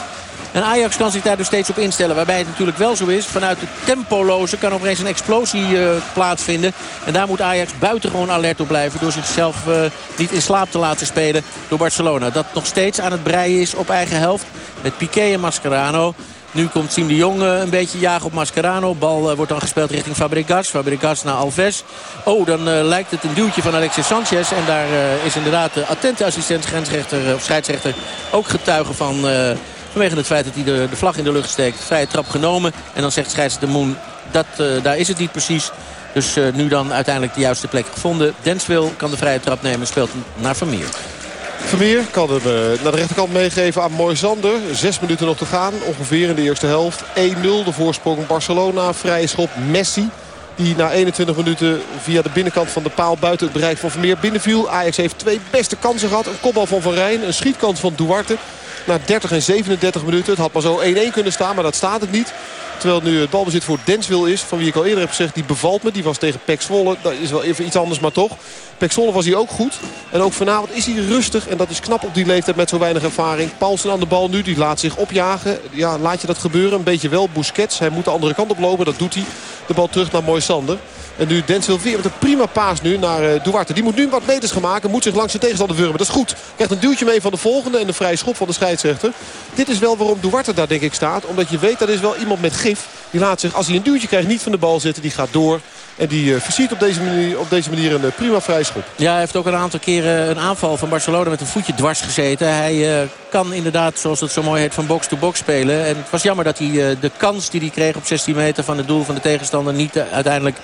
en Ajax kan zich daar dus steeds op instellen. Waarbij het natuurlijk wel zo is. Vanuit het tempoloze kan opeens een explosie uh, plaatsvinden. En daar moet Ajax buitengewoon alert op blijven. Door zichzelf uh, niet in slaap te laten spelen door Barcelona. Dat nog steeds aan het breien is op eigen helft. Met Piqué en Mascherano. Nu komt Siem de Jong uh, een beetje jagen op Mascherano. Bal wordt dan gespeeld richting Fabregas. Fabregas naar Alves. Oh, dan lijkt het een duwtje van Alexis Sanchez. En daar is inderdaad de attente assistent grensrechter, of scheidsrechter ook getuige van Vanwege het feit dat hij de, de vlag in de lucht steekt. Vrije trap genomen. En dan zegt scheidsrechter Moon, dat, uh, daar is het niet precies. Dus uh, nu dan uiteindelijk de juiste plek gevonden. Denswil kan de vrije trap nemen. Speelt naar Vermeer.
Vermeer kan hem uh, naar de rechterkant meegeven aan Moisander. Zes minuten nog te gaan. Ongeveer in de eerste helft. 1-0 de voorsprong Barcelona. Vrije schop Messi. Die na 21 minuten via de binnenkant van de paal buiten het bereik van Vermeer binnenviel. Ajax heeft twee beste kansen gehad. Een kopbal van Van Rijn, een schietkans van Duarte. Na 30 en 37 minuten. Het had maar zo 1-1 kunnen staan, maar dat staat het niet. Terwijl nu het balbezit voor Denswil is. Van wie ik al eerder heb gezegd, die bevalt me. Die was tegen Pek. Dat is wel even iets anders, maar toch. Pek was hij ook goed. En ook vanavond is hij rustig. En dat is knap op die leeftijd met zo weinig ervaring. Paulsen aan de bal nu. Die laat zich opjagen. Ja, laat je dat gebeuren. Een beetje wel. Busquets. Hij moet de andere kant op lopen. Dat doet hij. De bal terug naar Moisander. En nu Denzel weer met een prima paas nu naar uh, Duarte. Die moet nu wat meters gaan maken. Moet zich langs de tegenstander wurmen. Dat is goed. Krijgt een duwtje mee van de volgende. En een vrije schop van de scheidsrechter. Dit is wel waarom Duarte daar denk ik staat. Omdat je weet dat is wel iemand met gif. Die laat zich als hij een duwtje krijgt niet van de bal zitten. Die gaat door. En die uh, versiert op deze manier, op deze manier een uh, prima vrijschop.
Ja, hij heeft ook een aantal keren een aanval van Barcelona met een voetje dwars gezeten. Hij kan inderdaad, zoals het zo mooi heet, van box-to-box -box spelen. En het was jammer dat hij de kans die hij kreeg op 16 meter van het doel van de tegenstander niet uiteindelijk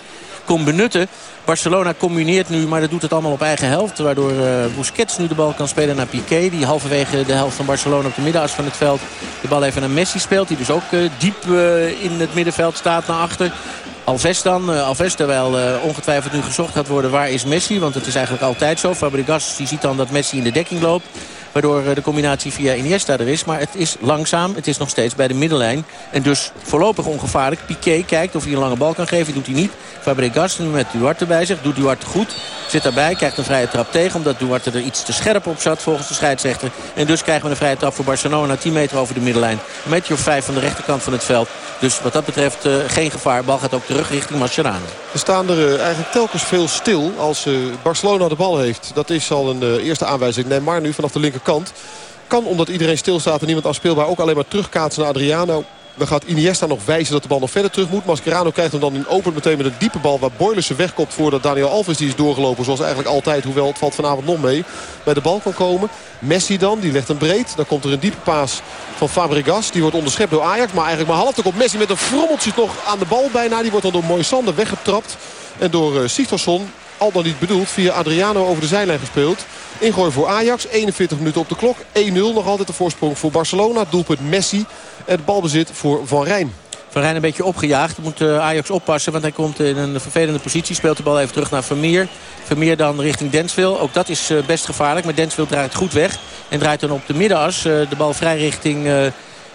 kon benutten. Barcelona combineert nu, maar dat doet het allemaal op eigen helft. Waardoor uh, Busquets nu de bal kan spelen naar Piqué. Die halverwege de helft van Barcelona op de middenas van het veld de bal even naar Messi speelt. Die dus ook uh, diep uh, in het middenveld staat naar achter. Alves dan. Alves terwijl ongetwijfeld nu gezocht gaat worden waar is Messi. Want het is eigenlijk altijd zo. Fabregas die ziet dan dat Messi in de dekking loopt. Waardoor de combinatie via Iniesta er is. Maar het is langzaam. Het is nog steeds bij de middenlijn. En dus voorlopig ongevaarlijk. Piqué kijkt of hij een lange bal kan geven. Doet hij niet. Fabregas nu met Duarte bij zich. Doet Duarte goed. Zit daarbij. Krijgt een vrije trap tegen. Omdat Duarte er iets te scherp op zat volgens de scheidsrechter. En dus krijgen we een vrije trap voor Barcelona. 10 meter over de middenlijn. Een meter of 5 van de rechterkant van het veld. Dus wat dat betreft uh, geen gevaar. Bal gaat ook terug richting Mascherano.
Er staan er uh, eigenlijk telkens veel stil als Barcelona de bal heeft. Dat is al een eerste aanwijzing. Neymar nu vanaf de Kan omdat iedereen stilstaat en niemand afspeelbaar ook alleen maar terugkaatsen naar Adriano. Dan gaat Iniesta nog wijzen dat de bal nog verder terug moet. Mascherano krijgt hem dan in open meteen met een diepe bal... waar Boylissen wegkopt voordat Daniel Alves die is doorgelopen. Zoals eigenlijk altijd, hoewel het valt vanavond nog mee. Bij de bal kan komen. Messi dan, die legt hem breed. Dan komt er een diepe paas van Fabregas. Die wordt onderschept door Ajax. Maar eigenlijk maar half. Dan komt Messi met een frommeltje nog aan de bal bijna. Die wordt dan door Moisander weggetrapt. En door uh, Sigtorsson, al dan niet bedoeld, via Adriano over de zijlijn gespeeld. Ingooi voor Ajax, 41 minuten op de klok. 1-0 nog altijd de voorsprong voor Barcelona. Doelpunt Messi. Het balbezit voor Van Rijn.
Van Rijn een beetje opgejaagd. Moet Ajax oppassen, want hij komt in een vervelende positie. Speelt de bal even terug naar Vermeer. Vermeer dan richting Denswil. Ook dat is best gevaarlijk. Maar Denswil draait goed weg. En draait dan op de middenas de bal vrij richting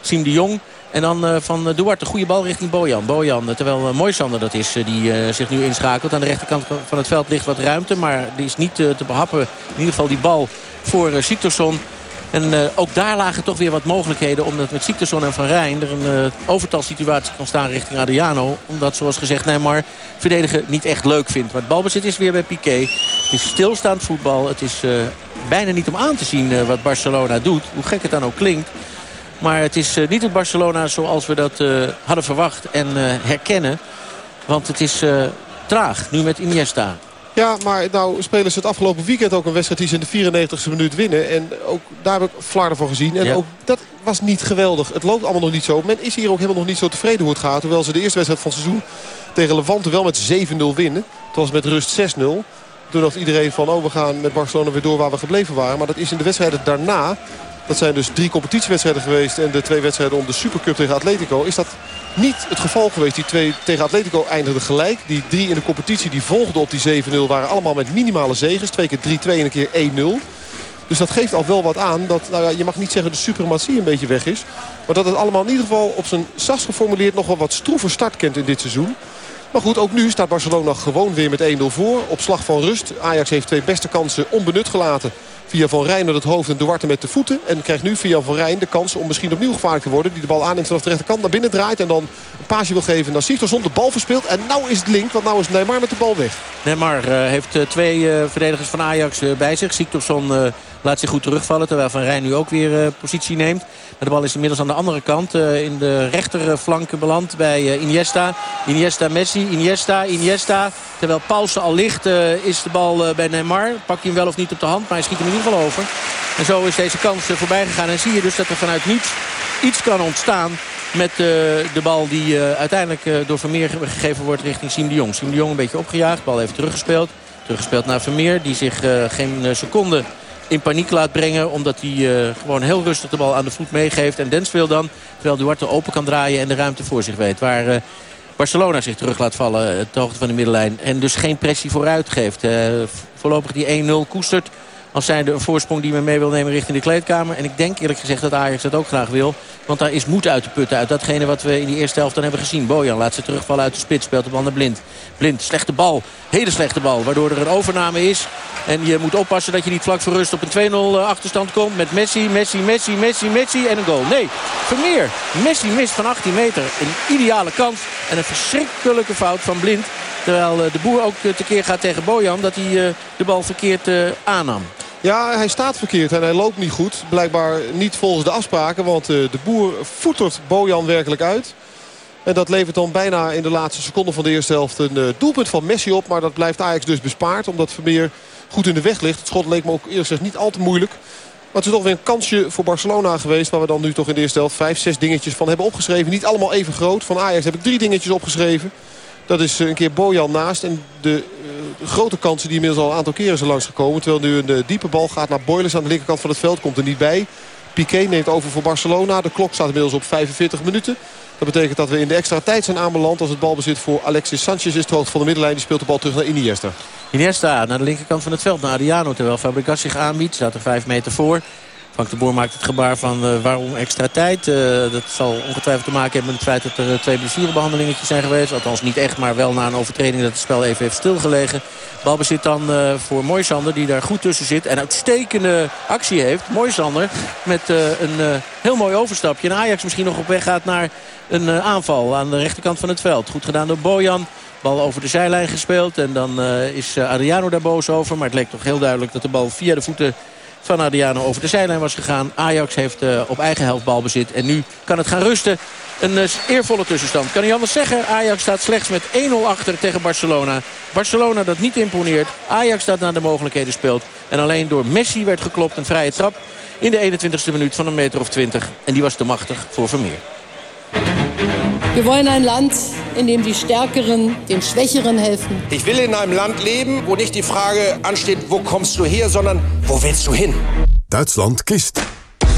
Siem de Jong. En dan uh, van Duarte, goede bal richting Bojan. Bojan, terwijl uh, Moisander dat is, die zich nu inschakelt. Aan de rechterkant van het veld ligt wat ruimte. Maar die is niet te behappen. In ieder geval die bal voor Siktorsson. En ook daar lagen toch weer wat mogelijkheden. Omdat met Siktersson en Van Rijn er een uh, overtalsituatie kan staan richting Adriano. Omdat zoals gezegd Neymar verdedigen niet echt leuk vindt. Maar het balbezit is weer bij Piqué. Het is stilstaand voetbal. Het is bijna niet om aan te zien wat Barcelona doet. Hoe gek het dan ook klinkt. Maar het is niet het Barcelona zoals we dat hadden verwacht en herkennen. Want het is traag. Nu met Iniesta.
Ja, maar nou spelen ze het afgelopen weekend ook een wedstrijd die ze in de 94e minuut winnen. En ook daar heb ik Vlaarden van gezien. En ja. ook dat was niet geweldig. Het loopt allemaal nog niet zo. Men is hier ook helemaal nog niet zo tevreden hoe het gaat. Hoewel ze de eerste wedstrijd van het seizoen tegen Levante wel met 7-0 winnen. Het was met rust 6-0. Toen dacht iedereen van, oh we gaan met Barcelona weer door waar we gebleven waren. Maar dat is in de wedstrijden daarna dat zijn dus drie competitiewedstrijden geweest. En de twee wedstrijden om de Supercup tegen Atletico. Is dat niet het geval geweest. Die twee tegen Atletico eindigden gelijk. Die drie in de competitie die volgden op die 7-0 waren allemaal met minimale zegens. Twee keer 3-2 en een keer 1-0. Dus dat geeft al wel wat aan. Dat, nou ja, je mag niet zeggen de suprematie een beetje weg is. Maar dat het allemaal in ieder geval op zijn sas geformuleerd nog wel wat stroever start kent in dit seizoen. Maar goed, ook nu staat Barcelona gewoon weer met 1-0 voor. Op slag van rust. Ajax heeft twee beste kansen onbenut gelaten. Via Van Rijn met het hoofd en Duarte met de voeten. En krijgt nu via Van Rijn de kans om misschien opnieuw gevaarlijk te worden. Die de bal aanneemt vanaf de rechterkant naar binnen draait. En dan een paasje wil geven naar Sigtorsson. De bal verspeelt. En nou is het link, want nou is Neymar met de bal weg.
Neymar uh, heeft uh, twee uh, verdedigers van Ajax bij zich. Sigtorsson laat zich goed terugvallen. Terwijl Van Rijn nu ook weer positie neemt. Maar de bal is inmiddels aan de andere kant. in de rechterflank beland bij Iniesta. Iniesta Messi. Iniesta. Iniesta. Terwijl Paulsen al ligt is de bal bij Neymar. Pak hij hem wel of niet op de hand. Maar hij schiet hem En zo is deze kans voorbij gegaan. En zie je dus dat er vanuit niets iets kan ontstaan met uh, de bal die uh, uiteindelijk door Vermeer gegeven wordt richting Siem de Jong. Siem de Jong een beetje opgejaagd. Bal even teruggespeeld. Teruggespeeld naar Vermeer. Die zich geen seconde in paniek laat brengen. Omdat hij gewoon heel rustig de bal aan de voet meegeeft. En Densville dan, terwijl Duarte open kan draaien en de ruimte voor zich weet. Waar Barcelona zich terug laat vallen ter hoogte van de middenlijn. En dus geen pressie vooruit geeft. voorlopig die 1-0 koestert als zijnde een voorsprong die men mee wil nemen richting de kleedkamer. En ik denk eerlijk gezegd dat Ajax dat ook graag wil. Want daar is moed uit te putten. Uit datgene wat we in die eerste helft dan hebben gezien. Bojan laat ze terugvallen uit de spits. Speelt de bal naar Blind. Blind, slechte bal. Hele slechte bal. Waardoor er een overname is. En je moet oppassen dat je niet vlak voor rust op een 2-0 eh, achterstand komt. Met Messi, Messi, Messi, Messi, Messi en een goal. Nee, Vermeer. Messi mist van 18 meter. Een ideale kans. En een verschrikkelijke fout van Blind. Terwijl eh, de boer ook eh, tekeer gaat tegen Bojan. Dat hij de bal verkeerd aannam.
Ja, hij staat verkeerd en hij loopt niet goed. Blijkbaar niet volgens de afspraken. Want de boer voetert Bojan werkelijk uit. En dat levert dan bijna in de laatste seconde van de eerste helft een doelpunt van Messi op. Maar dat blijft Ajax dus bespaard. Omdat Vermeer goed in de weg ligt. Het schot leek me ook eerst gezegd niet al te moeilijk. Maar het is toch weer een kansje voor Barcelona geweest. Waar we dan nu toch in de eerste helft vijf, zes dingetjes van hebben opgeschreven. Niet allemaal even groot. Van Ajax heb ik drie dingetjes opgeschreven. Dat is eh, een keer Bojan naast. En de, uh, grote kansen die inmiddels al een aantal keren zijn langsgekomen. Terwijl nu een uh, diepe bal gaat naar Boilers aan de linkerkant van het veld. Komt er niet bij. Piqué neemt over voor Barcelona. De klok staat inmiddels op 45 minuten. Dat betekent dat we in de extra tijd zijn aanbeland. Als het balbezit voor Alexis Sanchez is het hoogte van de middenlijn. Die speelt de bal terug naar Iniesta.
Iniesta naar de linkerkant van het veld. Naar Adriano terwijl Fabregas zich aanbiedt. Staat er 5 meter voor. Frank de Boer maakt het gebaar van uh, waarom extra tijd. Uh, dat zal ongetwijfeld te maken hebben met het feit dat er uh, twee blessurebehandelingetjes zijn geweest. Althans niet echt, maar wel na een overtreding dat het spel even heeft stilgelegen. Balbezit dan voor Moisander die daar goed tussen zit. En uitstekende actie heeft. Moisander met een heel mooi overstapje. En Ajax misschien nog op weg gaat naar een aanval aan de rechterkant van het veld. Goed gedaan door Bojan. Bal over de zijlijn gespeeld. En dan is Adriano daar boos over. Maar het leek toch heel duidelijk dat de bal via de voeten van Adriano over de zijlijn was gegaan. Ajax heeft uh, op eigen helft balbezit. En nu kan het gaan rusten. Een uh, eervolle tussenstand. Kan niet anders zeggen. Ajax staat slechts met 1-0 achter tegen Barcelona. Barcelona dat niet imponeert. Ajax dat naar de mogelijkheden speelt. En alleen door Messi werd geklopt. Een vrije trap in de 21ste minuut van een meter of 20. En die was te machtig voor Vermeer.
Wir wollen ein Land, in dem die Stärkeren den Schwächeren helfen.
Ich will in einem Land leben, wo nicht die Frage ansteht, wo kommst du her, sondern wo willst du hin?
Duitsland kiest.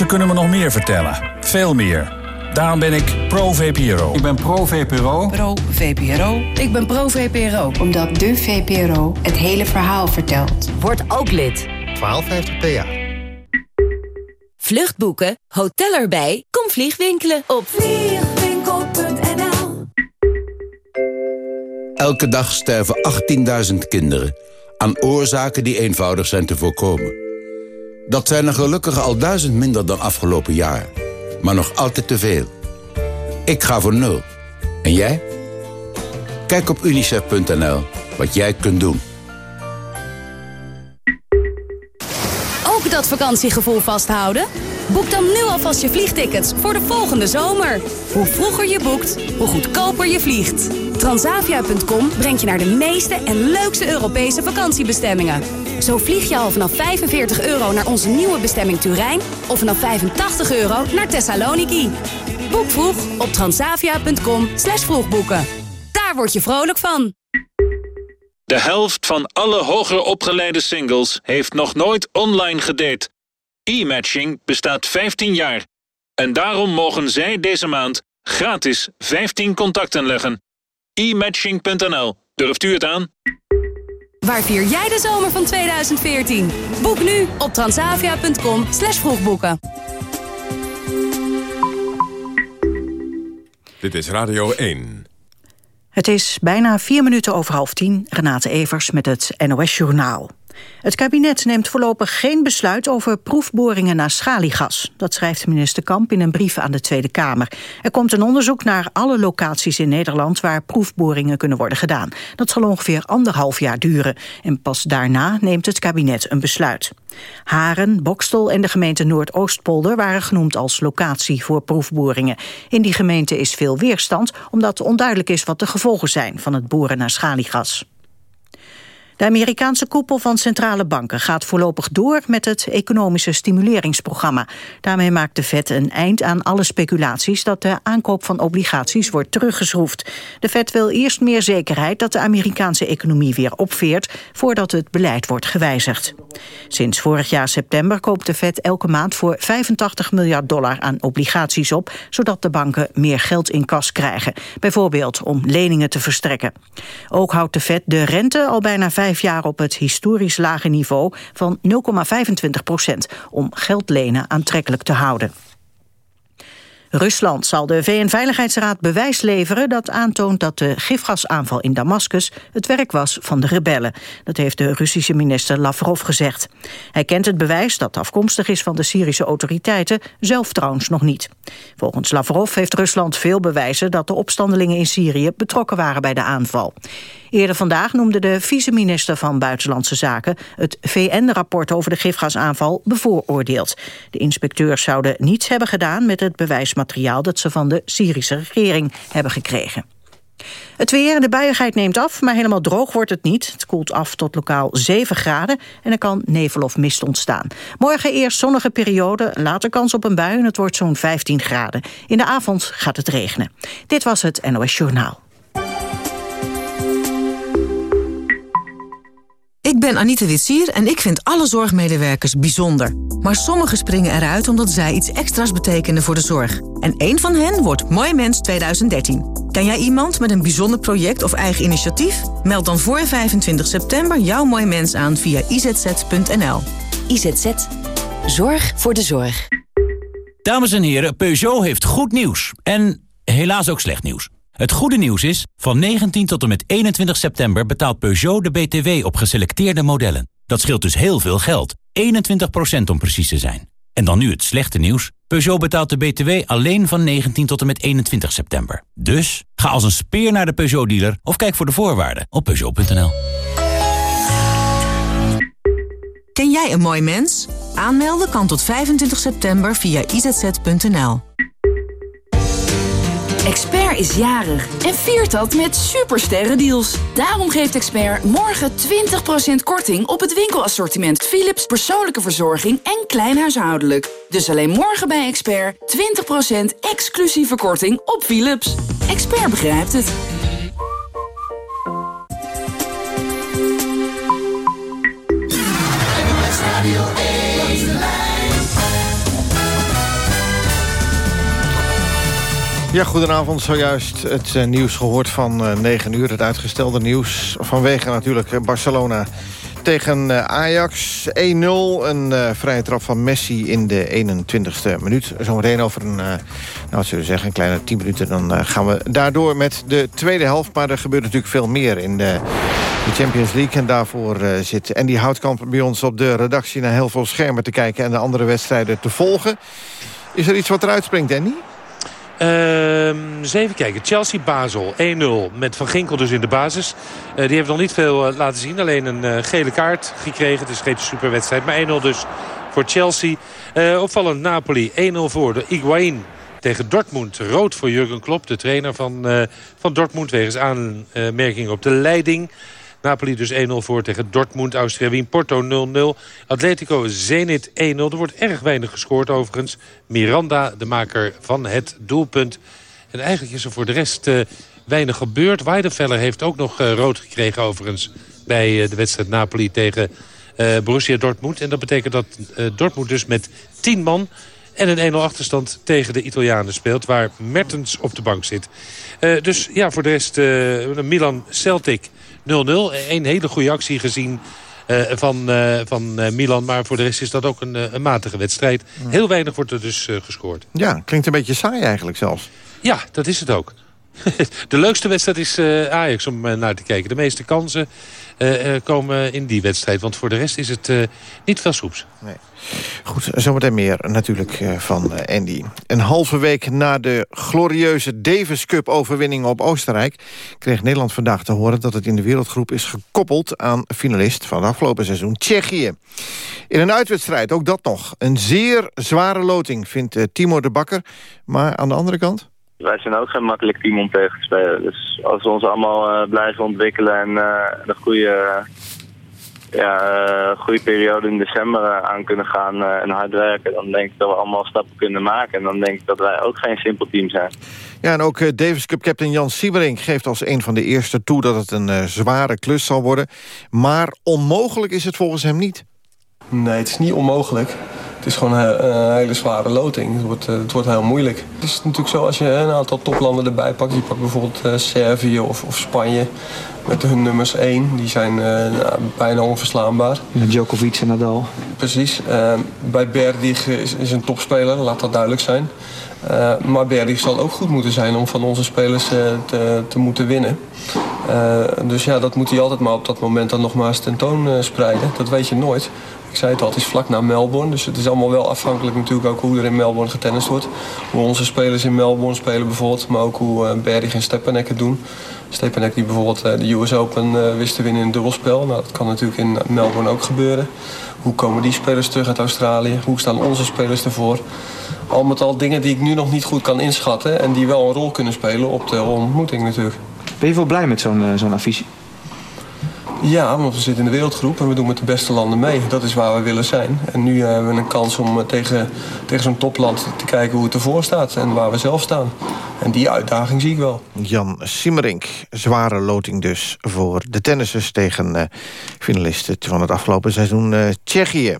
Ze kunnen me nog meer vertellen. Veel meer. Daarom ben ik pro-VPRO.
Ik ben pro-VPRO.
Pro-VPRO.
Ik ben pro-VPRO.
Omdat de VPRO het hele verhaal vertelt.
Word ook lid.
1250 PA.
Vluchtboeken, hotel erbij, kom vliegwinkelen op
vliegwinkel.nl
Elke dag sterven 18.000 kinderen aan oorzaken die eenvoudig zijn te voorkomen. Dat zijn er gelukkig al duizend minder dan afgelopen jaar. Maar nog altijd te veel. Ik ga voor nul. En jij? Kijk op unicef.nl wat jij kunt doen.
Ook dat vakantiegevoel vasthouden? Boek dan nu alvast je vliegtickets voor de volgende zomer. Hoe vroeger je boekt, hoe goedkoper je vliegt. Transavia.com brengt je naar de meeste en leukste Europese vakantiebestemmingen. Zo vlieg je al vanaf 45 euro naar onze nieuwe bestemming Turijn... of vanaf 85 euro naar Thessaloniki. Boek vroeg op transavia.com slash vroegboeken. Daar word je vrolijk van.
De helft van alle hoger opgeleide singles heeft nog nooit online gedate. E-matching bestaat 15 jaar. En daarom mogen zij deze maand gratis 15 contacten leggen. e-matching.nl. Durft u het aan?
Waar vier jij de zomer van 2014? Boek nu op transavia.com slash vroegboeken.
Dit is Radio 1.
Het is bijna vier minuten over half tien. Renate Evers met het NOS Journaal.
Het kabinet neemt voorlopig geen besluit over proefboringen naar schaliegas. Dat schrijft minister Kamp in een brief aan de Tweede Kamer. Er komt een onderzoek naar alle locaties in Nederland... waar proefboringen kunnen worden gedaan. Dat zal ongeveer anderhalf jaar duren. En pas daarna neemt het kabinet een besluit. Haren, Bokstel en de gemeente Noordoostpolder waren genoemd als locatie voor proefboringen. In die gemeente is veel weerstand, omdat onduidelijk is wat de gevolgen zijn van het boren naar schaliegas. De Amerikaanse koepel van centrale banken gaat voorlopig door met het economische stimuleringsprogramma. Daarmee maakt de Fed een eind aan alle speculaties dat de aankoop van obligaties wordt teruggeschroefd. De Fed wil eerst meer zekerheid dat de Amerikaanse economie weer opveert voordat het beleid wordt gewijzigd. Sinds vorig jaar september koopt de Fed elke maand voor 85 miljard dollar aan obligaties op, zodat de banken meer geld in kas krijgen, bijvoorbeeld om leningen te verstrekken. Ook houdt de Fed de rente al bijna vijf vijf jaar op het historisch lage niveau van 0,25 procent... om geld lenen aantrekkelijk te houden. Rusland zal de VN-veiligheidsraad bewijs leveren dat aantoont dat de gifgasaanval in Damascus het werk was van de rebellen. Dat heeft de Russische minister Lavrov gezegd. Hij kent het bewijs dat afkomstig is van de Syrische autoriteiten, zelf trouwens nog niet. Volgens Lavrov heeft Rusland veel bewijzen dat de opstandelingen in Syrië betrokken waren bij de aanval. Eerder vandaag noemde de vice-minister van Buitenlandse Zaken het VN-rapport over de gifgasaanval bevooroordeeld. De inspecteurs zouden niets hebben gedaan met het bewijsmateriaal dat ze van de Syrische regering hebben gekregen. Het weer, de buiigheid neemt af, maar helemaal droog wordt het niet. Het koelt af tot lokaal 7 graden en er kan nevel of mist ontstaan. Morgen eerst zonnige periode, later kans op een bui en het wordt zo'n 15 graden. In de avond gaat het regenen. Dit was het NOS Journaal.
Ik ben Anita Witsier en ik vind alle zorgmedewerkers bijzonder. Maar sommigen springen eruit omdat zij iets extra's betekenen voor de zorg. En één van hen wordt Mooi Mens 2013. Ken jij iemand met een bijzonder project of eigen initiatief? Meld dan voor 25 september jouw Mooi Mens aan via izz.nl.
IZZ. Zorg voor de zorg.
Dames en heren, Peugeot heeft goed nieuws. En helaas ook slecht nieuws. Het goede nieuws is, van 19 tot en met 21 september betaalt Peugeot de BTW op geselecteerde modellen. Dat scheelt dus heel veel geld, 21% om precies te zijn. En dan nu het slechte nieuws. Peugeot betaalt de BTW alleen van 19 tot en met 21 september. Dus ga als een speer naar de Peugeot-dealer of kijk voor de voorwaarden op Peugeot.nl.
Ken jij een mooi mens? Aanmelden kan tot 25 september via izz.nl.
Expert is jarig en viert dat met supersterrendeals. Daarom geeft Expert morgen 20% korting op het winkelassortiment Philips persoonlijke verzorging en kleinhuishoudelijk. Dus alleen morgen bij Expert 20% exclusieve korting op Philips. Expert begrijpt het.
Ja, goedenavond. Zojuist het uh, nieuws gehoord van uh, 9 uur. Het uitgestelde nieuws vanwege natuurlijk Barcelona tegen Ajax. 1-0, een vrije trap van Messi in de 21ste minuut. Zometeen over een, nou wat zullen zeggen, een kleine 10 minuten... dan gaan we daardoor met de tweede helft. Maar er gebeurt natuurlijk veel meer in de, de Champions League. En daarvoor zit Andy Houtkamp bij ons op de redactie... naar heel veel schermen te kijken en de andere wedstrijden te volgen. Is er iets wat eruit springt, Andy?
Uh, eens even kijken. Chelsea-Basel 1-0 met Van Ginkel dus in de basis. Uh, die heeft nog niet veel uh, laten zien. Alleen een uh, gele kaart gekregen. Het is geen superwedstrijd. Maar 1-0 dus voor Chelsea. opvallend Napoli 1-0 voor de Higuain tegen Dortmund. Rood voor Jurgen Klopp, de trainer van, van Dortmund. Wegens aanmerking op de leiding. Napoli dus 1-0 voor tegen Dortmund, Austria Wien, Porto 0-0. Atletico Zenit 1-0. Er wordt erg weinig gescoord overigens. Miranda, de maker van het doelpunt. En eigenlijk is er voor de rest uh, weinig gebeurd. Weidenfeller heeft ook nog uh, rood gekregen overigens... bij uh, de wedstrijd Napoli tegen Borussia Dortmund. En dat betekent dat Dortmund dus met 10 man... en een 1-0 achterstand tegen de Italianen speelt... waar Mertens op de bank zit. dus ja, voor de rest Milan-Celtic 0-0. Een hele goede actie gezien uh, van, uh, van uh, Milan. Maar voor de rest is dat ook een, een matige wedstrijd. Heel weinig wordt er dus gescoord.
Ja, klinkt een beetje saai eigenlijk zelfs.
Ja, dat is het ook. de leukste wedstrijd is Ajax om naar te kijken. De meeste kansen komen in die wedstrijd. Want voor de rest is het niet veel soeps.
Nee. Goed, zometeen meer natuurlijk van Andy. Een halve week na de glorieuze Davis Cup overwinning op Oostenrijk... kreeg Nederland vandaag te horen dat het in de wereldgroep is gekoppeld... aan finalist van het afgelopen seizoen, Tsjechië. In een uitwedstrijd, ook dat nog. Een zeer zware loting, vindt Timo de Bakker. Maar aan de andere kant...
Wij zijn ook geen makkelijk team om tegen te spelen. Dus als we ons allemaal uh, blijven ontwikkelen en uh, een goede, ja, goede periode in december aan kunnen gaan en hard werken... dan denk ik dat we allemaal stappen kunnen maken. En dan denk ik dat wij ook geen simpel team zijn.
Ja, en ook Davis Cup captain Jan Sieberink geeft als een van de eerste toe... dat het een zware klus zal worden. Maar onmogelijk is het volgens hem niet.
Nee, het is niet onmogelijk. Het is gewoon een, een hele zware loting. Het wordt, eh, het wordt heel moeilijk. Het is natuurlijk zo als je een aantal toplanden erbij pakt. Je pakt bijvoorbeeld uh, Servië of, of, Spanje met hun nummers 1. Die zijn uh, nou, bijna onverslaanbaar.
Djokovic en Nadal.
Precies. bij Berdig is, is, een topspeler, laat dat duidelijk zijn. maar Berdig zal ook goed moeten zijn om van onze spelers te, te moeten winnen. dus ja, dat moet hij altijd maar op dat moment dan nog maar eens tentoon spreiden. Dat weet je nooit. Ik zei het al, het is vlak na Melbourne. Dus het is allemaal wel afhankelijk natuurlijk ook hoe er in Melbourne getennist wordt. Hoe onze spelers in Melbourne spelen bijvoorbeeld. Maar ook hoe uh, Berdig en Stepanek het doen. Stepanek die bijvoorbeeld uh, de US Open uh, wist te winnen in een dubbelspel. Nou, dat kan natuurlijk in Melbourne ook gebeuren. Hoe komen die spelers terug uit Australië? Hoe staan onze spelers ervoor? Al met al dingen die ik nu nog niet goed kan inschatten. En die wel een rol kunnen spelen op de ontmoeting natuurlijk.
Ben je wel blij met zo'n zo'n affiche?
Ja, want we zitten in de wereldgroep en we doen met de beste landen mee. Dat is waar we willen zijn. En nu hebben we een kans om eh, tegen, tegen zo'n topland te kijken hoe het ervoor staat en waar we zelf staan. En die uitdaging zie ik wel.
Jan Simmerink, zware loting dus voor de tennissers tegen uh, finalisten van het afgelopen seizoen uh, Tsjechië.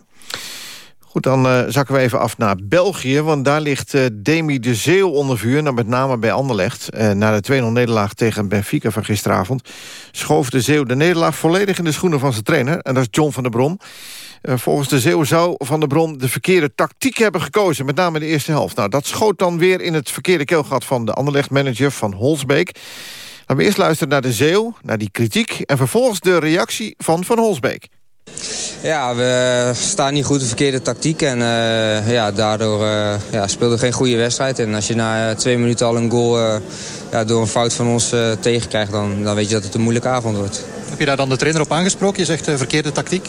Goed, dan uh, zakken we even af naar België. Want daar ligt uh, Demi de Zeeuw onder vuur. Nou, met name bij Anderlecht. Uh, na de 2-0 nederlaag tegen Benfica van gisteravond... schoof de Zeeuw de nederlaag volledig in de schoenen van zijn trainer. En dat is John van der Brom. volgens de Zeeuw zou Van der Brom de verkeerde tactiek hebben gekozen. Met name in de eerste helft. Nou, dat schoot dan weer in het verkeerde keelgat van de Anderlecht-manager van Holsbeek. Laten we eerst luisteren naar de Zeeuw, naar die kritiek... en vervolgens de reactie van Van Holsbeek.
Ja, we staan niet goed, de verkeerde tactiek. En uh, ja, daardoor uh, ja, geen goede wedstrijd. En als je na twee minuten al een goal ja, door een fout van ons tegenkrijgt... Dan, dan weet je dat het een moeilijke avond wordt.
Heb je daar dan de trainer op aangesproken? Je zegt verkeerde tactiek?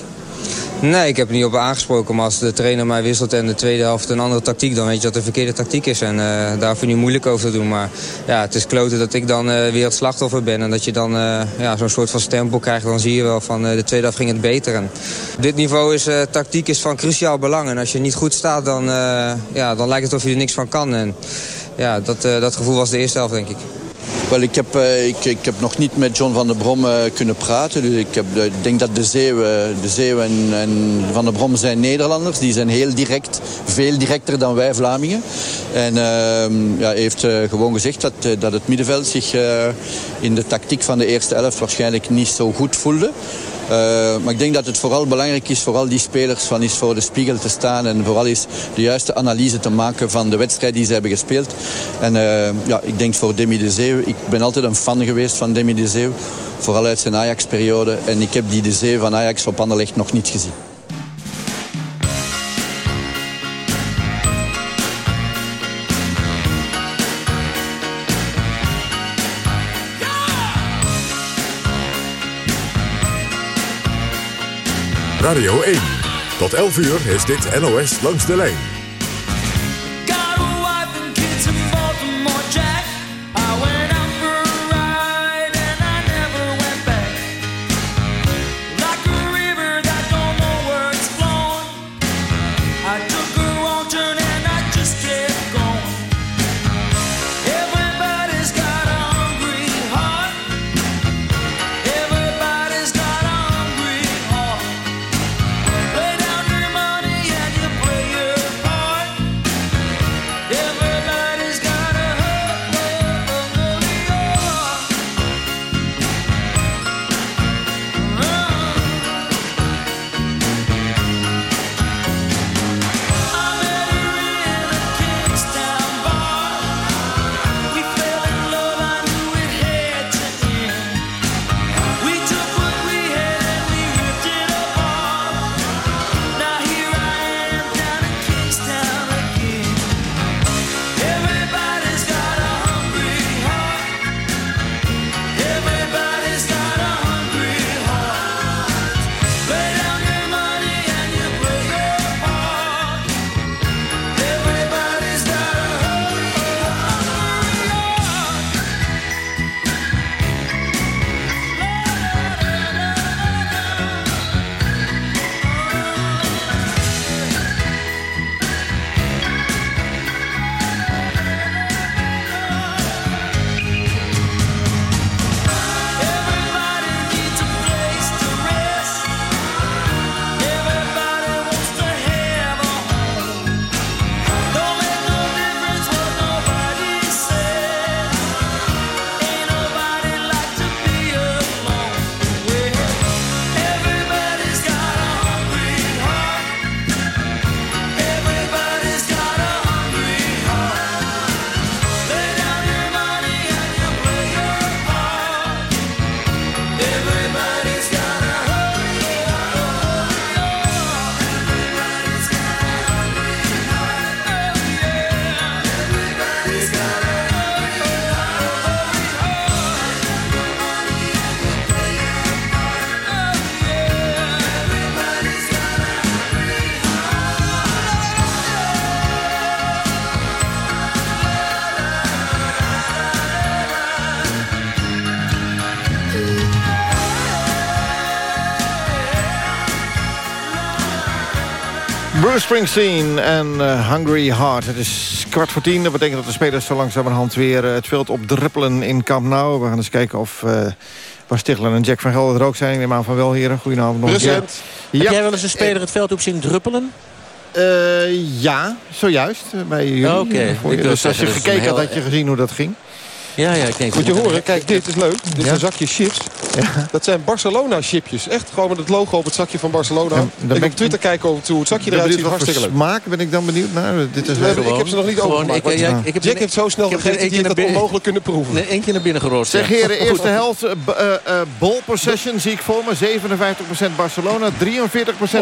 Nee, ik heb er niet op aangesproken. Maar als de trainer mij wisselt en de tweede helft een andere tactiek... dan weet je dat het de verkeerde tactiek is. En uh, daar hoef je moeilijk over te doen. Maar ja, het is kloten dat ik dan uh, weer het slachtoffer ben. En dat je dan uh, ja, zo'n soort van stempel krijgt. Dan zie je wel van de tweede helft ging het beter. En op dit niveau is tactiek is van cruciaal belang. En als je niet goed staat, dan, ja, dan lijkt het of je er niks van kan. En ja, dat, dat gevoel was de eerste helft, denk ik.
Wel, ik, heb, uh, ik, ik heb nog niet met John van der Brom uh, kunnen praten. Dus ik, heb, uh, ik denk dat de Zeeuwen, de Zeeuwen en, en, Van der Brom zijn Nederlanders. Die zijn heel direct, veel directer dan wij Vlamingen. En ehm, ja, heeft gewoon gezegd dat, dat het middenveld zich in de tactiek van de eerste elf waarschijnlijk niet zo goed voelde. Uh, maar ik denk dat het vooral belangrijk is voor al die spelers van eens voor de spiegel te staan en vooral eens de juiste analyse te maken van de wedstrijd die ze hebben gespeeld. En uh, ja, ik denk voor Demi de Zeeuw, ik ben altijd een fan geweest van Demi de Zeeuw, vooral uit zijn Ajax-periode. En ik heb die de Zeeuw van Ajax op Anderlecht nog niet gezien.
Radio 1. Tot 11 uur is dit NOS Langs de Lijn.
I took her on turn and I just kept going. Springsteen en uh, Hungry Heart. Het is kwart voor tien. Dat betekent dat de spelers zo langzamerhand weer uh, het veld opdruppelen in Camp Nou. We gaan eens kijken of uh, Bas Tichelen en Jack van Gelder er ook zijn. Ik neem aan van wel, heren. Goedenavond nog
Present. Ja. Heb jij wel eens een speler het veld op zien druppelen?
ja, zojuist. Bij jullie.
Oké.
Okay. Dus als je gekeken had, had je gezien hoe dat ging.
Ja, ja, ik denk
Moet je horen, kijk, dit is leuk. Dit is een zakje chips. Ja. Dat zijn Barcelona-chipjes. Echt gewoon met het logo op het zakje van Barcelona. Ja, ik op Twitter kijken over hoe het zakje eruit ziet. Hartstikke leuk.
smaak ben ik dan benieuwd naar? Dit is
hebben, ik heb ze nog niet opengemaakt. Ik, ja, ik heb Jack heeft zo snel gegeten dat je het onmogelijk kunnen proeven.
Nee, één keer naar binnen gerost.
Zeg heren, eerste helft. Uh, uh, ball possession zie ik voor me. 57% Barcelona,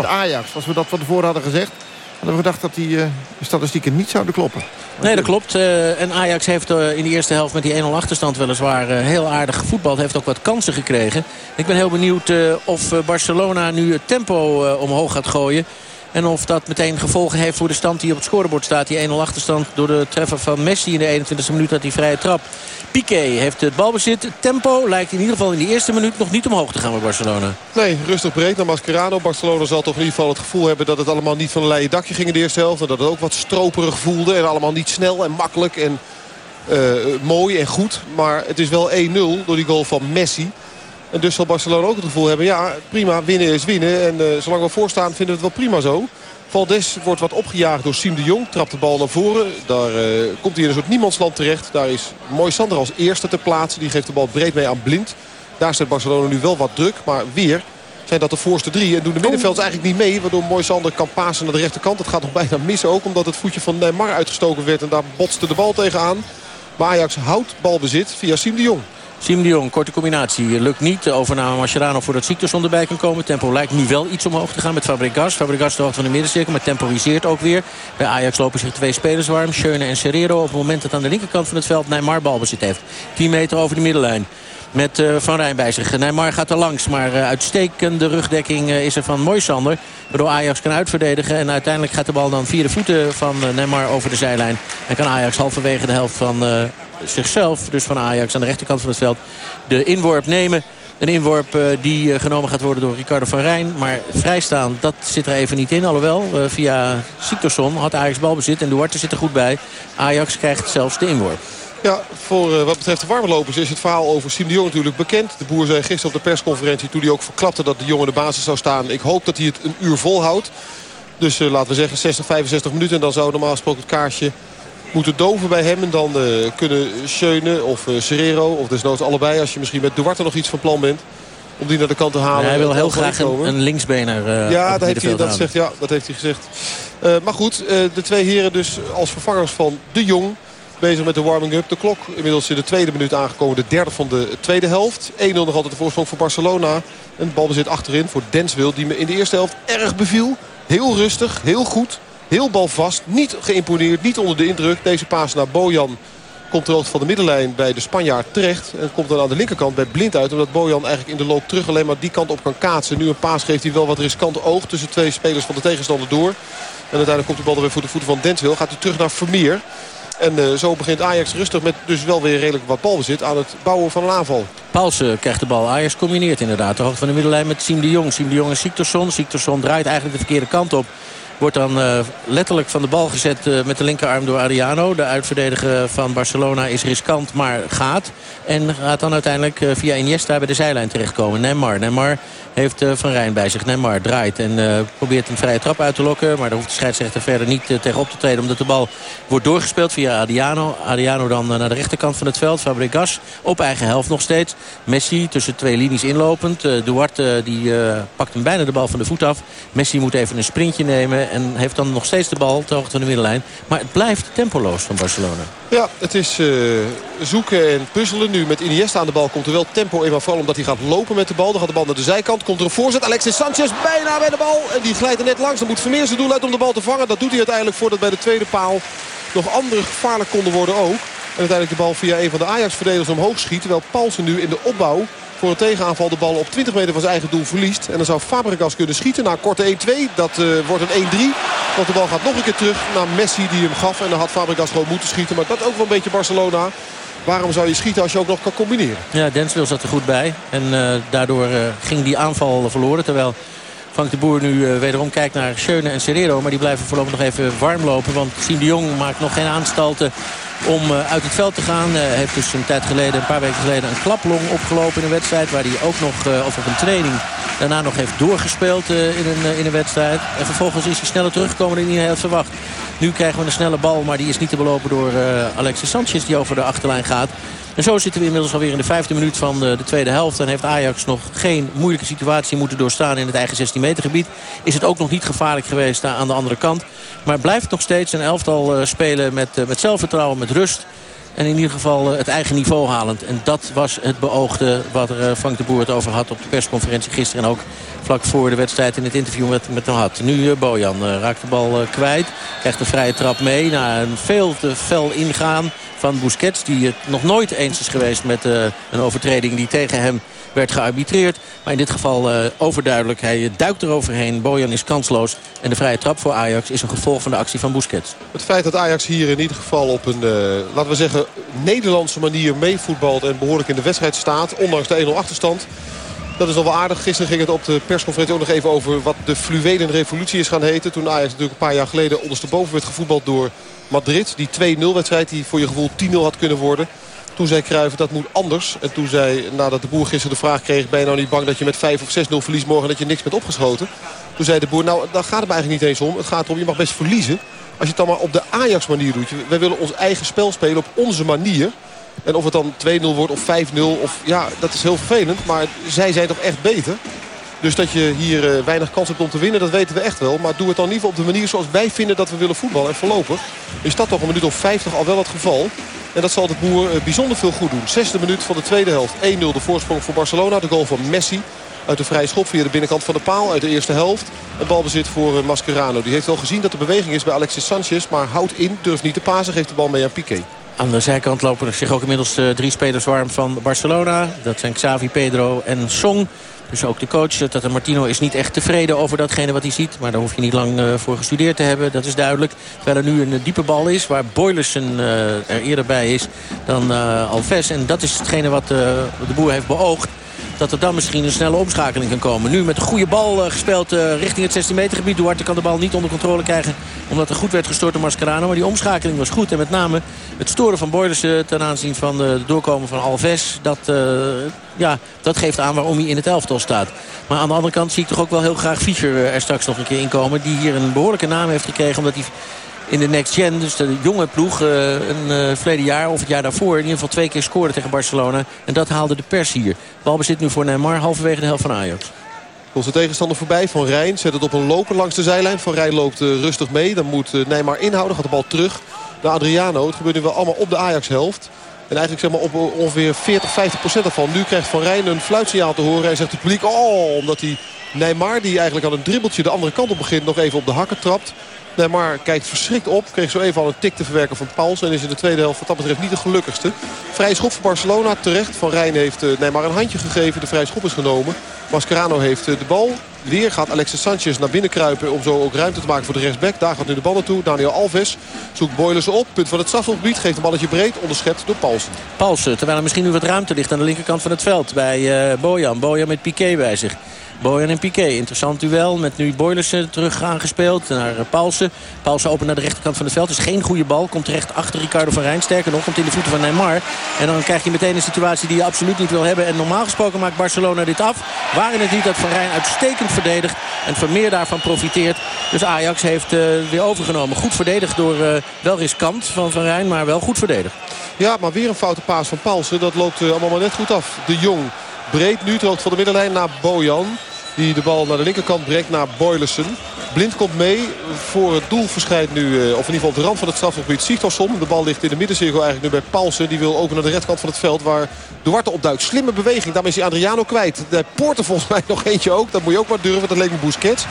43% Ajax. Als we dat van tevoren hadden gezegd hadden we gedacht dat die uh, statistieken niet zouden kloppen.
Nee, dat klopt. Uh, en Ajax heeft uh, in de eerste helft met die 1-0 achterstand weliswaar heel aardig gevoetbald. Heeft ook wat kansen gekregen. Ik ben heel benieuwd of Barcelona nu het tempo omhoog gaat gooien. En of dat meteen gevolgen heeft voor de stand die op het scorebord staat. Die 1-0 achterstand door de treffer van Messi in de 21e minuut dat die vrije trap. Piqué heeft het balbezit. Tempo lijkt in ieder geval in die eerste minuut nog niet omhoog te gaan bij Barcelona.
Nee, rustig breed naar Mascherano. Barcelona zal toch in ieder geval het gevoel hebben dat het allemaal niet van een leien dakje ging in de eerste helft. En dat het ook wat stroperig voelde. En allemaal niet snel en makkelijk en uh, mooi en goed. Maar het is wel 1-0 door die goal van Messi. En dus zal Barcelona ook het gevoel hebben, ja prima, winnen is winnen. En uh, zolang we voorstaan vinden we het wel prima zo. Valdes wordt wat opgejaagd door Siem de Jong. Trapt de bal naar voren. Daar uh, komt hij in een soort niemandsland terecht. Daar is Mooi Sander als eerste ter plaatse. Die geeft de bal breed mee aan Blind. Daar zet Barcelona nu wel wat druk. Maar weer zijn dat de voorste drie. En doen de middenvelds eigenlijk niet mee. Waardoor Mooi Sander kan pasen naar de rechterkant. Dat gaat nog bijna missen ook. Omdat het voetje van Neymar uitgestoken werd. En daar botste de bal tegenaan. Maar Ajax houdt balbezit via Siem de Jong.
Siem de Jong, korte combinatie. Lukt niet. De overname Mascherano voordat Ziekterson erbij kan komen. Tempo lijkt nu wel iets omhoog te gaan met Fabregas. Fabregas de hoogte van de middencirkel, maar temporiseert ook weer. Bij Ajax lopen zich twee spelers warm. Schöne en Serrero. Op het moment dat aan de linkerkant van het veld Neymar balbezit heeft. 10 meter over de middenlijn. Met uh, Van Rijn bij zich. Neymar gaat er langs. Maar uh, uitstekende rugdekking uh, is er van Moisander. Waardoor Ajax kan uitverdedigen. En uiteindelijk gaat de bal dan via de voeten van Neymar over de zijlijn. En kan Ajax halverwege de helft van zichzelf, dus van Ajax aan de rechterkant van het veld, de inworp nemen. Een inworp uh, die uh, genomen gaat worden door Ricardo van Rijn. Maar vrijstaan, dat zit er even niet in. Alhoewel, uh, via Siktorsson had Ajax balbezit. En Duarte zit er goed bij. Ajax krijgt zelfs de inworp.
Ja, voor wat betreft de warmelopers is het verhaal over Sim de Jong natuurlijk bekend. De boer zei gisteren op de persconferentie toen hij ook verklapte dat de jongen de basis zou staan. Ik hoop dat hij het een uur volhoudt. Dus laten we zeggen 60, 65 minuten. En dan zou normaal gesproken het kaarsje moeten doven bij hem. En dan uh, kunnen Schöne of uh, Serrero of desnoods allebei... als je misschien met Duarte nog iets van plan bent... om die naar de kant te halen.
Ja, hij wil heel graag een, een, linksbener uh,
ja, dat heeft hij, dat zegt, ja, dat heeft hij gezegd. maar goed, de twee heren dus als vervangers van De Jong... bezig met de warming-up. De klok inmiddels in de tweede minuut aangekomen. De derde van de tweede helft. 1-0 nog altijd de voorsprong voor Barcelona. Een balbezit achterin voor Denswil. Die me in de eerste helft erg beviel. Heel rustig, heel goed. Heel balvast, niet geïmponeerd, niet onder de indruk. Deze paas naar Bojan komt er van de middenlijn bij de Spanjaard terecht. En komt dan aan de linkerkant bij Blind uit. Omdat Bojan eigenlijk in de loop terug alleen maar die kant op kan kaatsen. Nu een paas geeft hij wel wat riskant oog tussen twee spelers van de tegenstander door. En uiteindelijk komt de bal er weer voor de voeten van Dentwil. Gaat hij terug naar Vermeer. En uh, zo begint Ajax rustig met dus wel weer redelijk wat balbezit aan het bouwen van een aanval.
Paulsen krijgt de bal. Ajax combineert inderdaad. De hoogte van de middenlijn met Siem de Jong. Siem de Jong en Siktersson. Siktersson draait eigenlijk de verkeerde kant op. Wordt dan uh, letterlijk van de bal gezet uh, met de linkerarm door Ariano. De uitverdediger van Barcelona is riskant, maar gaat. En gaat dan uiteindelijk uh, via Iniesta bij de zijlijn terechtkomen. Neymar. Neymar heeft Van Rijn bij zich. Neymar draait en probeert een vrije trap uit te lokken. Maar daar hoeft de scheidsrechter verder niet tegen op te treden. Omdat de bal wordt doorgespeeld via Adiano. Adiano dan naar de rechterkant van het veld. Fabregas op eigen helft nog steeds. Messi tussen twee linies inlopend. Duarte die pakt hem bijna de bal van de voet af. Messi moet even een sprintje nemen. En heeft dan nog steeds de bal ter hoogte van de middenlijn. Maar het blijft tempoloos van Barcelona.
Ja, het is uh, zoeken en puzzelen. Nu met Iniesta aan de bal komt er wel tempo in. Maar vooral omdat hij gaat lopen met de bal. Dan gaat de bal naar de zijkant. Komt er een voorzet. Alexis Sanchez bijna bij de bal. En die glijdt er net langs. Dan moet Vermeer zijn doel uit om de bal te vangen. Dat doet hij uiteindelijk voordat bij de tweede paal nog andere gevaarlijk konden worden ook. En uiteindelijk de bal via een van de Ajax-verdedigers omhoog schiet. Terwijl Paulsen nu in de opbouw voor een tegenaanval de bal op 20 meter van zijn eigen doel verliest. En dan zou Fabregas kunnen schieten na korte 1-2. Dat uh, wordt een 1-3. Want de bal gaat nog een keer terug naar Messi die hem gaf. En dan had Fabregas gewoon moeten schieten. Maar dat ook wel een beetje Barcelona. Waarom zou je schieten als je ook nog kan combineren?
Ja, Denswil zat er goed bij. En uh, daardoor uh, ging die aanval verloren. Terwijl Frank de Boer nu wederom kijkt naar Schöne en Serrero. Maar die blijven voorlopig nog even warm lopen. Want Siem de Jong maakt nog geen aanstalten om uit het veld te gaan. Hij heeft dus een tijd geleden, een paar weken geleden, een klaplong opgelopen in een wedstrijd. Waar hij ook nog, of op een training, daarna nog heeft doorgespeeld in, een, in een wedstrijd. En vervolgens is hij sneller teruggekomen dan hij had verwacht. Nu krijgen we een snelle bal, maar die is niet te belopen door Alexis Sanchez die over de achterlijn gaat. En zo zitten we inmiddels alweer in de vijfde minuut van de, de tweede helft. En heeft Ajax nog geen moeilijke situatie moeten doorstaan in het eigen 16 meter gebied. Is het ook nog niet gevaarlijk geweest aan de andere kant. Maar blijft nog steeds een elftal spelen met, met zelfvertrouwen, met rust. En in ieder geval het eigen niveau halend. En dat was het beoogde wat er Frank de Boer het over had op de persconferentie gisteren. En ook vlak voor de wedstrijd in het interview met, met hem had. Nu Bojan raakt de bal kwijt. Krijgt de vrije trap mee na een veel te fel ingaan van Busquets. Die het nog nooit eens is geweest met een overtreding die tegen hem werd gearbitreerd. Maar in dit geval uh, overduidelijk. Hij duikt eroverheen. Bojan is kansloos. En de vrije trap voor Ajax is een gevolg van de actie van Busquets.
Het feit dat Ajax hier in ieder geval op een, uh, laten we zeggen, Nederlandse manier meevoetbalt... en behoorlijk in de wedstrijd staat, ondanks de 1-0 achterstand... Dat is al wel aardig. Gisteren ging het op de persconferentie ook nog even over wat de fluwelen revolutie is gaan heten. Toen Ajax natuurlijk een paar jaar geleden ondersteboven werd gevoetbald door Madrid. Die 2-0 wedstrijd die voor je gevoel 10-0 had kunnen worden. Toen zei Cruijff dat moet anders. En toen zei, nadat de boer gisteren de vraag kreeg... ben je nou niet bang dat je met 5 of 6-0 verliest morgen... dat je niks bent opgeschoten? Toen zei de boer, nou daar gaat het eigenlijk niet eens om. Het gaat erom, je mag best verliezen. Als je het dan maar op de Ajax manier doet. Wij willen ons eigen spel spelen op onze manier. En of het dan 2-0 wordt of 5-0, of ja, dat is heel vervelend. Maar zij zijn toch echt beter. Dus dat je hier uh, weinig kans hebt om te winnen, dat weten we echt wel. Maar doe het dan geval op de manier zoals wij vinden dat we willen voetballen. En voorlopig is dat toch een minuut of 50 al wel het geval. En dat zal de boer uh, bijzonder veel goed doen. Zesde minuut van de tweede helft. 1-0 de voorsprong voor Barcelona. De goal van Messi. Uit de vrije schop via de binnenkant van de paal uit de eerste helft. Een balbezit voor uh, Mascherano. Die heeft wel gezien dat er beweging is bij Alexis Sanchez. Maar houdt in, durft niet te pasen. Geeft de bal mee aan Piqué.
Aan de zijkant lopen zich ook inmiddels drie spelers warm van Barcelona. Dat zijn Xavi, Pedro en Song. Dus ook de coach, Tata Martino, is niet echt tevreden over datgene wat hij ziet. Maar daar hoef je niet lang uh, voor gestudeerd te hebben. Dat is duidelijk. Terwijl er nu een diepe bal is waar Boylersen uh, er eerder bij is dan Alves. En dat is hetgene wat de boer heeft beoogd dat er dan misschien een snelle omschakeling kan komen. Nu met een goede bal uh, gespeeld uh, richting het 16 meter gebied. Duarte kan de bal niet onder controle krijgen. Omdat er goed werd gestoord door Mascherano. Maar die omschakeling was goed. En met name het storen van uh, ten aanzien van het doorkomen van Alves. Dat, ja, dat geeft aan waarom hij in het elftal staat. Maar aan de andere kant zie ik toch ook wel heel graag Fischer er straks nog een keer inkomen. Die hier een behoorlijke naam heeft gekregen. Omdat hij in de Next Gen. Dus de jonge ploeg uh, een uh, verleden jaar of het jaar daarvoor in ieder geval twee keer scoorde tegen Barcelona. En dat haalde de pers hier. Balbezit nu voor Neymar halverwege de helft van Ajax.
Komt de tegenstander voorbij van Rijn. Zet het op een loper langs de zijlijn. Van Rijn loopt uh, rustig mee. Dan moet Neymar inhouden. Gaat de bal terug naar Adriano. Het gebeurt nu wel allemaal op de Ajax-helft. En eigenlijk zeg maar op ongeveer 40, 50 procent ervan. Nu krijgt Van Rijn een fluitsignaal te horen. Hij zegt het publiek, oh, omdat hij Neymar, die eigenlijk aan een dribbeltje de andere kant op begint, nog even op de hakken trapt. Neymar kijkt verschrikt op. Kreeg zo even al een tik te verwerken van Pauls. En is in de tweede helft wat dat betreft niet de gelukkigste. Vrij schop voor Barcelona. Terecht. Van Rijn heeft uh, Neymar een handje gegeven. De vrij schop is genomen. Mascherano heeft uh, de bal. Weer gaat Alexis Sanchez naar binnen kruipen om zo ook ruimte te maken voor de rechtsback. Daar gaat nu de bal naartoe. Daniel Alves zoekt Boilers op. Punt van het strafgebied. Geeft een balletje breed. Onderschept door Paulsen.
Paulsen, terwijl er misschien nu wat ruimte ligt aan de linkerkant van het veld. Bij uh, Bojan. Bojan met Piqué bij zich. Boyan en Piqué. Interessant duel met nu Boilers terug aangespeeld naar Paulsen. Paulsen opent naar de rechterkant van het veld. Is geen goede bal. Komt terecht achter Ricardo van Rijn. Sterker nog, komt in de voeten van Neymar. En dan krijg je meteen een situatie die je absoluut niet wil hebben. En normaal gesproken maakt Barcelona dit af. Waren het niet dat Van Rijn uitstekend verdedigt. En Vermeer daarvan profiteert. Dus Ajax heeft uh, weer overgenomen. Goed verdedigd door uh, wel riskant van Van Rijn. Maar wel goed verdedigd.
Ja, maar weer een foute paas van Paulsen. Dat loopt allemaal net goed af. De Jong breed nu. Troogt van de middenlijn naar Bojan. Die de bal naar de linkerkant brengt naar Boylersen. Blind komt mee. Voor het doel verschijnt nu, of in ieder geval op de rand van het strafgebied, Sigtorsson. De bal ligt in de middencirkel eigenlijk nu bij Paulsen. Die wil open naar de rechterkant van het veld waar Duarte opduikt. Slimme beweging. Daarmee is hij Adriano kwijt. De Poorter volgens mij nog eentje ook. Dat moet je ook maar durven. Dat leek me Busquets.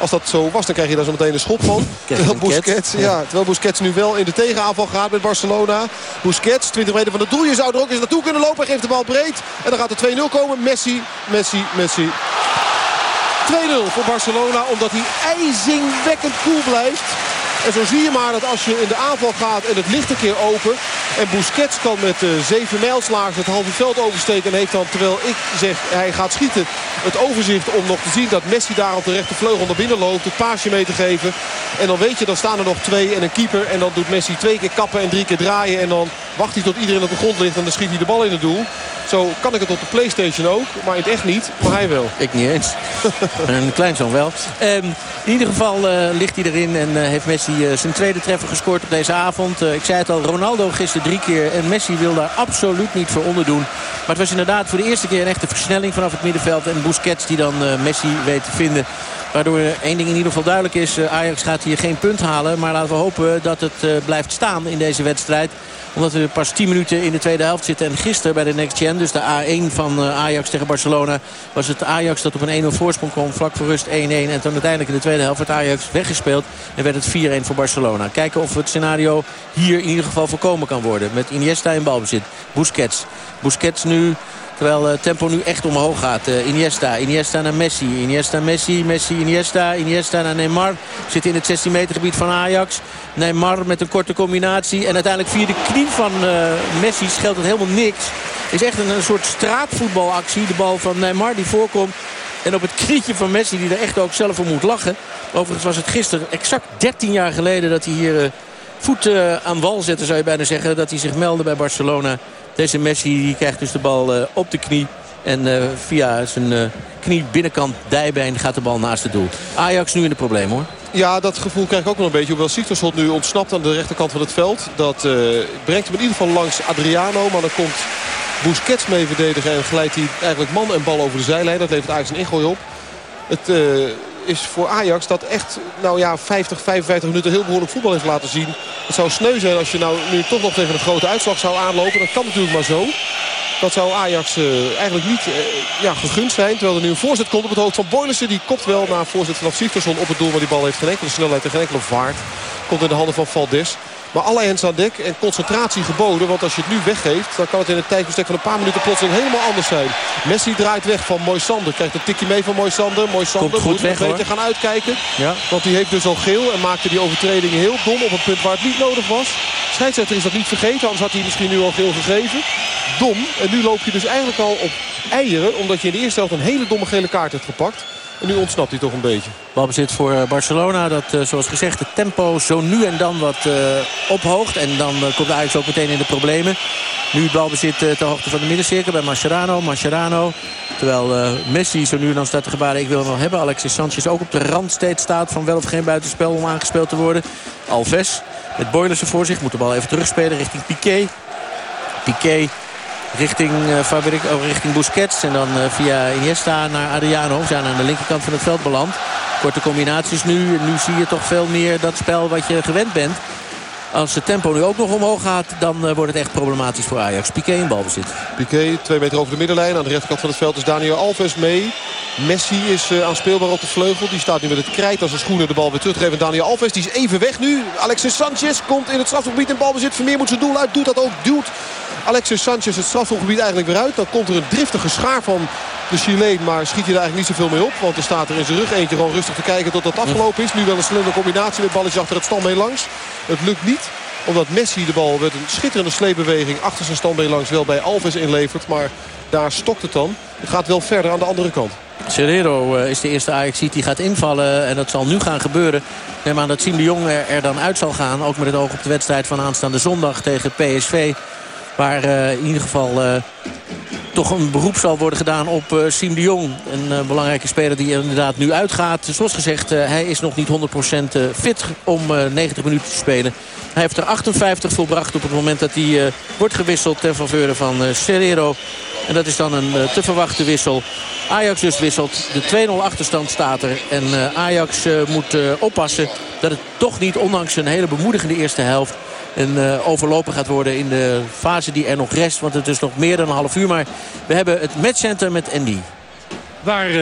Als dat zo was, dan krijg je daar zo meteen een schop van. Terwijl Busquets, ja, terwijl Busquets nu wel in de tegenaanval gaat met Barcelona. Busquets, 20 meter van de doel. Je zou er ook eens naartoe kunnen lopen. Geeft de bal breed. En dan gaat er 2-0 komen. Messi, Messi, Messi. 2-0 voor Barcelona. Omdat hij ijzingwekkend cool blijft. En zo zie je maar dat als je in de aanval gaat en het ligt een keer open... En Busquets kan met uh, zeven mijlslaars het halve veld oversteken. En heeft dan, terwijl ik zeg hij gaat schieten, het overzicht om nog te zien dat Messi daar op de rechtervleugel naar binnen loopt. Het paasje mee te geven. En dan weet je, dan staan er nog twee en een keeper. En dan doet Messi twee keer kappen en drie keer draaien. En dan wacht hij tot iedereen op de grond ligt en dan schiet hij de bal in het doel. Zo kan ik het op de Playstation ook, maar in het echt niet. Maar hij wel.
Ik niet eens. een kleinzoon wel. Um, in ieder geval uh, ligt hij erin en uh, heeft Messi uh, zijn tweede treffer gescoord op deze avond. ik zei het al, Ronaldo gisteren drie keer en Messi wil daar absoluut niet voor onderdoen. Maar het was inderdaad voor de eerste keer een echte versnelling vanaf het middenveld. En Busquets die dan Messi weet te vinden. Waardoor één ding in ieder geval duidelijk is. Ajax gaat hier geen punt halen. Maar laten we hopen dat het blijft staan in deze wedstrijd omdat we pas 10 minuten in de tweede helft zitten. En gisteren bij de Next Gen, dus de A1 van Ajax tegen Barcelona... was het Ajax dat op een 1-0 voorsprong kwam. Vlak voor rust 1-1. En toen uiteindelijk in de tweede helft werd Ajax weggespeeld. En werd het 4-1 voor Barcelona. Kijken of het scenario hier in ieder geval voorkomen kan worden. Met Iniesta in balbezit. Busquets. Busquets nu Terwijl het tempo nu echt omhoog gaat. Uh, Iniesta, Iniesta naar Messi. Iniesta, Messi, Messi, Iniesta. Iniesta naar Neymar. Zit in het 16 meter gebied van Ajax. Neymar met een korte combinatie. En uiteindelijk via de knie van uh, Messi scheelt het helemaal niks. Is echt een, een soort straatvoetbalactie. De bal van Neymar die voorkomt. En op het knietje van Messi die er echt ook zelf om moet lachen. Overigens was het gisteren exact 13 jaar geleden dat hij hier... Voet aan wal zette zou je bijna zeggen. Dat hij zich meldde bij Barcelona. Deze Messi die krijgt dus de bal uh, op de knie. En uh, via zijn uh, knie binnenkant dijbeen gaat de bal naast het doel. Ajax nu in de probleem hoor.
Ja, dat gevoel krijg ik ook nog een beetje. Hoewel Siktershot nu ontsnapt aan de rechterkant van het veld. Dat brengt hem in ieder geval langs Adriano. Maar dan komt Busquets mee verdedigen. En glijdt hij eigenlijk man en bal over de zijlijn. Dat levert Ajax een ingooi op. Het is voor Ajax dat echt nou ja, 50, 55 minuten heel behoorlijk voetbal heeft laten zien. Het zou sneu zijn als je nou nu toch nog tegen een grote uitslag zou aanlopen. Dat kan natuurlijk maar zo. Dat zou Ajax uh, eigenlijk niet uh, ja, gegund zijn. Terwijl er nu een voorzet komt op het hoofd van Boylissen. Die kopt wel na een voorzet vanaf Sifterson op het doel. Maar die bal heeft geen enkele snelheid en geen enkele vaart. Komt in de handen van Valdes. Maar alle hens aan dek en concentratie geboden. Want als je het nu weggeeft, dan kan het in een tijdbestek van een paar minuten plotseling helemaal anders zijn. Messi draait weg van Moisander. Krijgt een tikje mee van Moisander. Moisander moet weg, een beetje gaan uitkijken. Ja. Want die heeft dus al geel en maakte die overtredingen heel dom op een punt waar het niet nodig was. Scheidsrechter is dat niet vergeten, anders had hij misschien nu al geel gegeven. Dom. En nu loop je dus eigenlijk al op eieren. Omdat je in de eerste helft een hele domme gele kaart hebt gepakt. En nu ontsnapt hij toch een beetje.
Balbezit voor Barcelona. Dat zoals gezegd het tempo zo nu en dan wat uh, ophoogt. En dan uh, komt Ajax ook meteen in de problemen. Nu het balbezit uh, ter hoogte van de middencirkel bij Mascherano. Mascherano. Terwijl Messi zo nu en dan staat te gebaren. Ik wil hem wel hebben. Alexis Sanchez ook op de rand steeds staat van wel of geen buitenspel om aangespeeld te worden. Alves met Boylissen voor zich. Moet de bal even terugspelen richting Piqué. Piqué richting uh, Fabrik, oh, richting Busquets. En dan uh, via Iniesta naar Adriano. Ze zijn aan de linkerkant van het veld beland. Korte combinaties nu. Nu zie je toch veel meer dat spel wat je gewend bent. Als het tempo nu ook nog omhoog gaat, dan uh, wordt het echt problematisch voor Ajax. Piqué in balbezit.
Piqué, twee meter over de middenlijn. Aan de rechterkant van het veld is Daniel Alves mee. Messi is aanspeelbaar op de vleugel. Die staat nu met het krijt als een schoenen de bal weer teruggeven. Daniel Alves, die is even weg nu. Alexis Sanchez komt in het strafgebied in balbezit. Vermeer moet zijn doel uit, doet dat ook, duwt Alexis Sanchez het strafgebied eigenlijk weer uit. Dan komt er een driftige schaar van de Chileen. Maar schiet hij er eigenlijk niet zoveel mee op. Want er staat er in zijn rug eentje gewoon rustig te kijken tot dat afgelopen is. Nu wel een slimme combinatie met balletje achter het standbeen langs. Het lukt niet omdat Messi de bal met een schitterende sleepbeweging achter zijn standbeen langs wel bij Alves inlevert. Maar daar stokt het dan. Het gaat wel verder aan de andere kant.
Serrero is de eerste ajax die gaat invallen. En dat zal nu gaan gebeuren. Neem aan dat Siem de Jong er, er, dan uit zal gaan. Ook met het oog op de wedstrijd van aanstaande zondag tegen PSV. Waar uh, in ieder geval uh, toch een beroep zal worden gedaan op uh, Siem de Jong. Een belangrijke speler die er inderdaad nu uitgaat. Zoals gezegd, hij is nog niet 100% fit om 90 minuten te spelen. Hij heeft er 58 volbracht op het moment dat hij wordt gewisseld ter faveur van Serrero. En dat is dan een te verwachte wissel. Ajax dus wisselt. De 2-0 achterstand staat er. En Ajax moet oppassen dat het toch niet, ondanks een hele bemoedigende eerste helft een uh, overlopen gaat worden in de fase die er nog rest. Want het is nog meer dan een half uur. Maar we hebben het matchcenter met Andy.
Waar... Uh...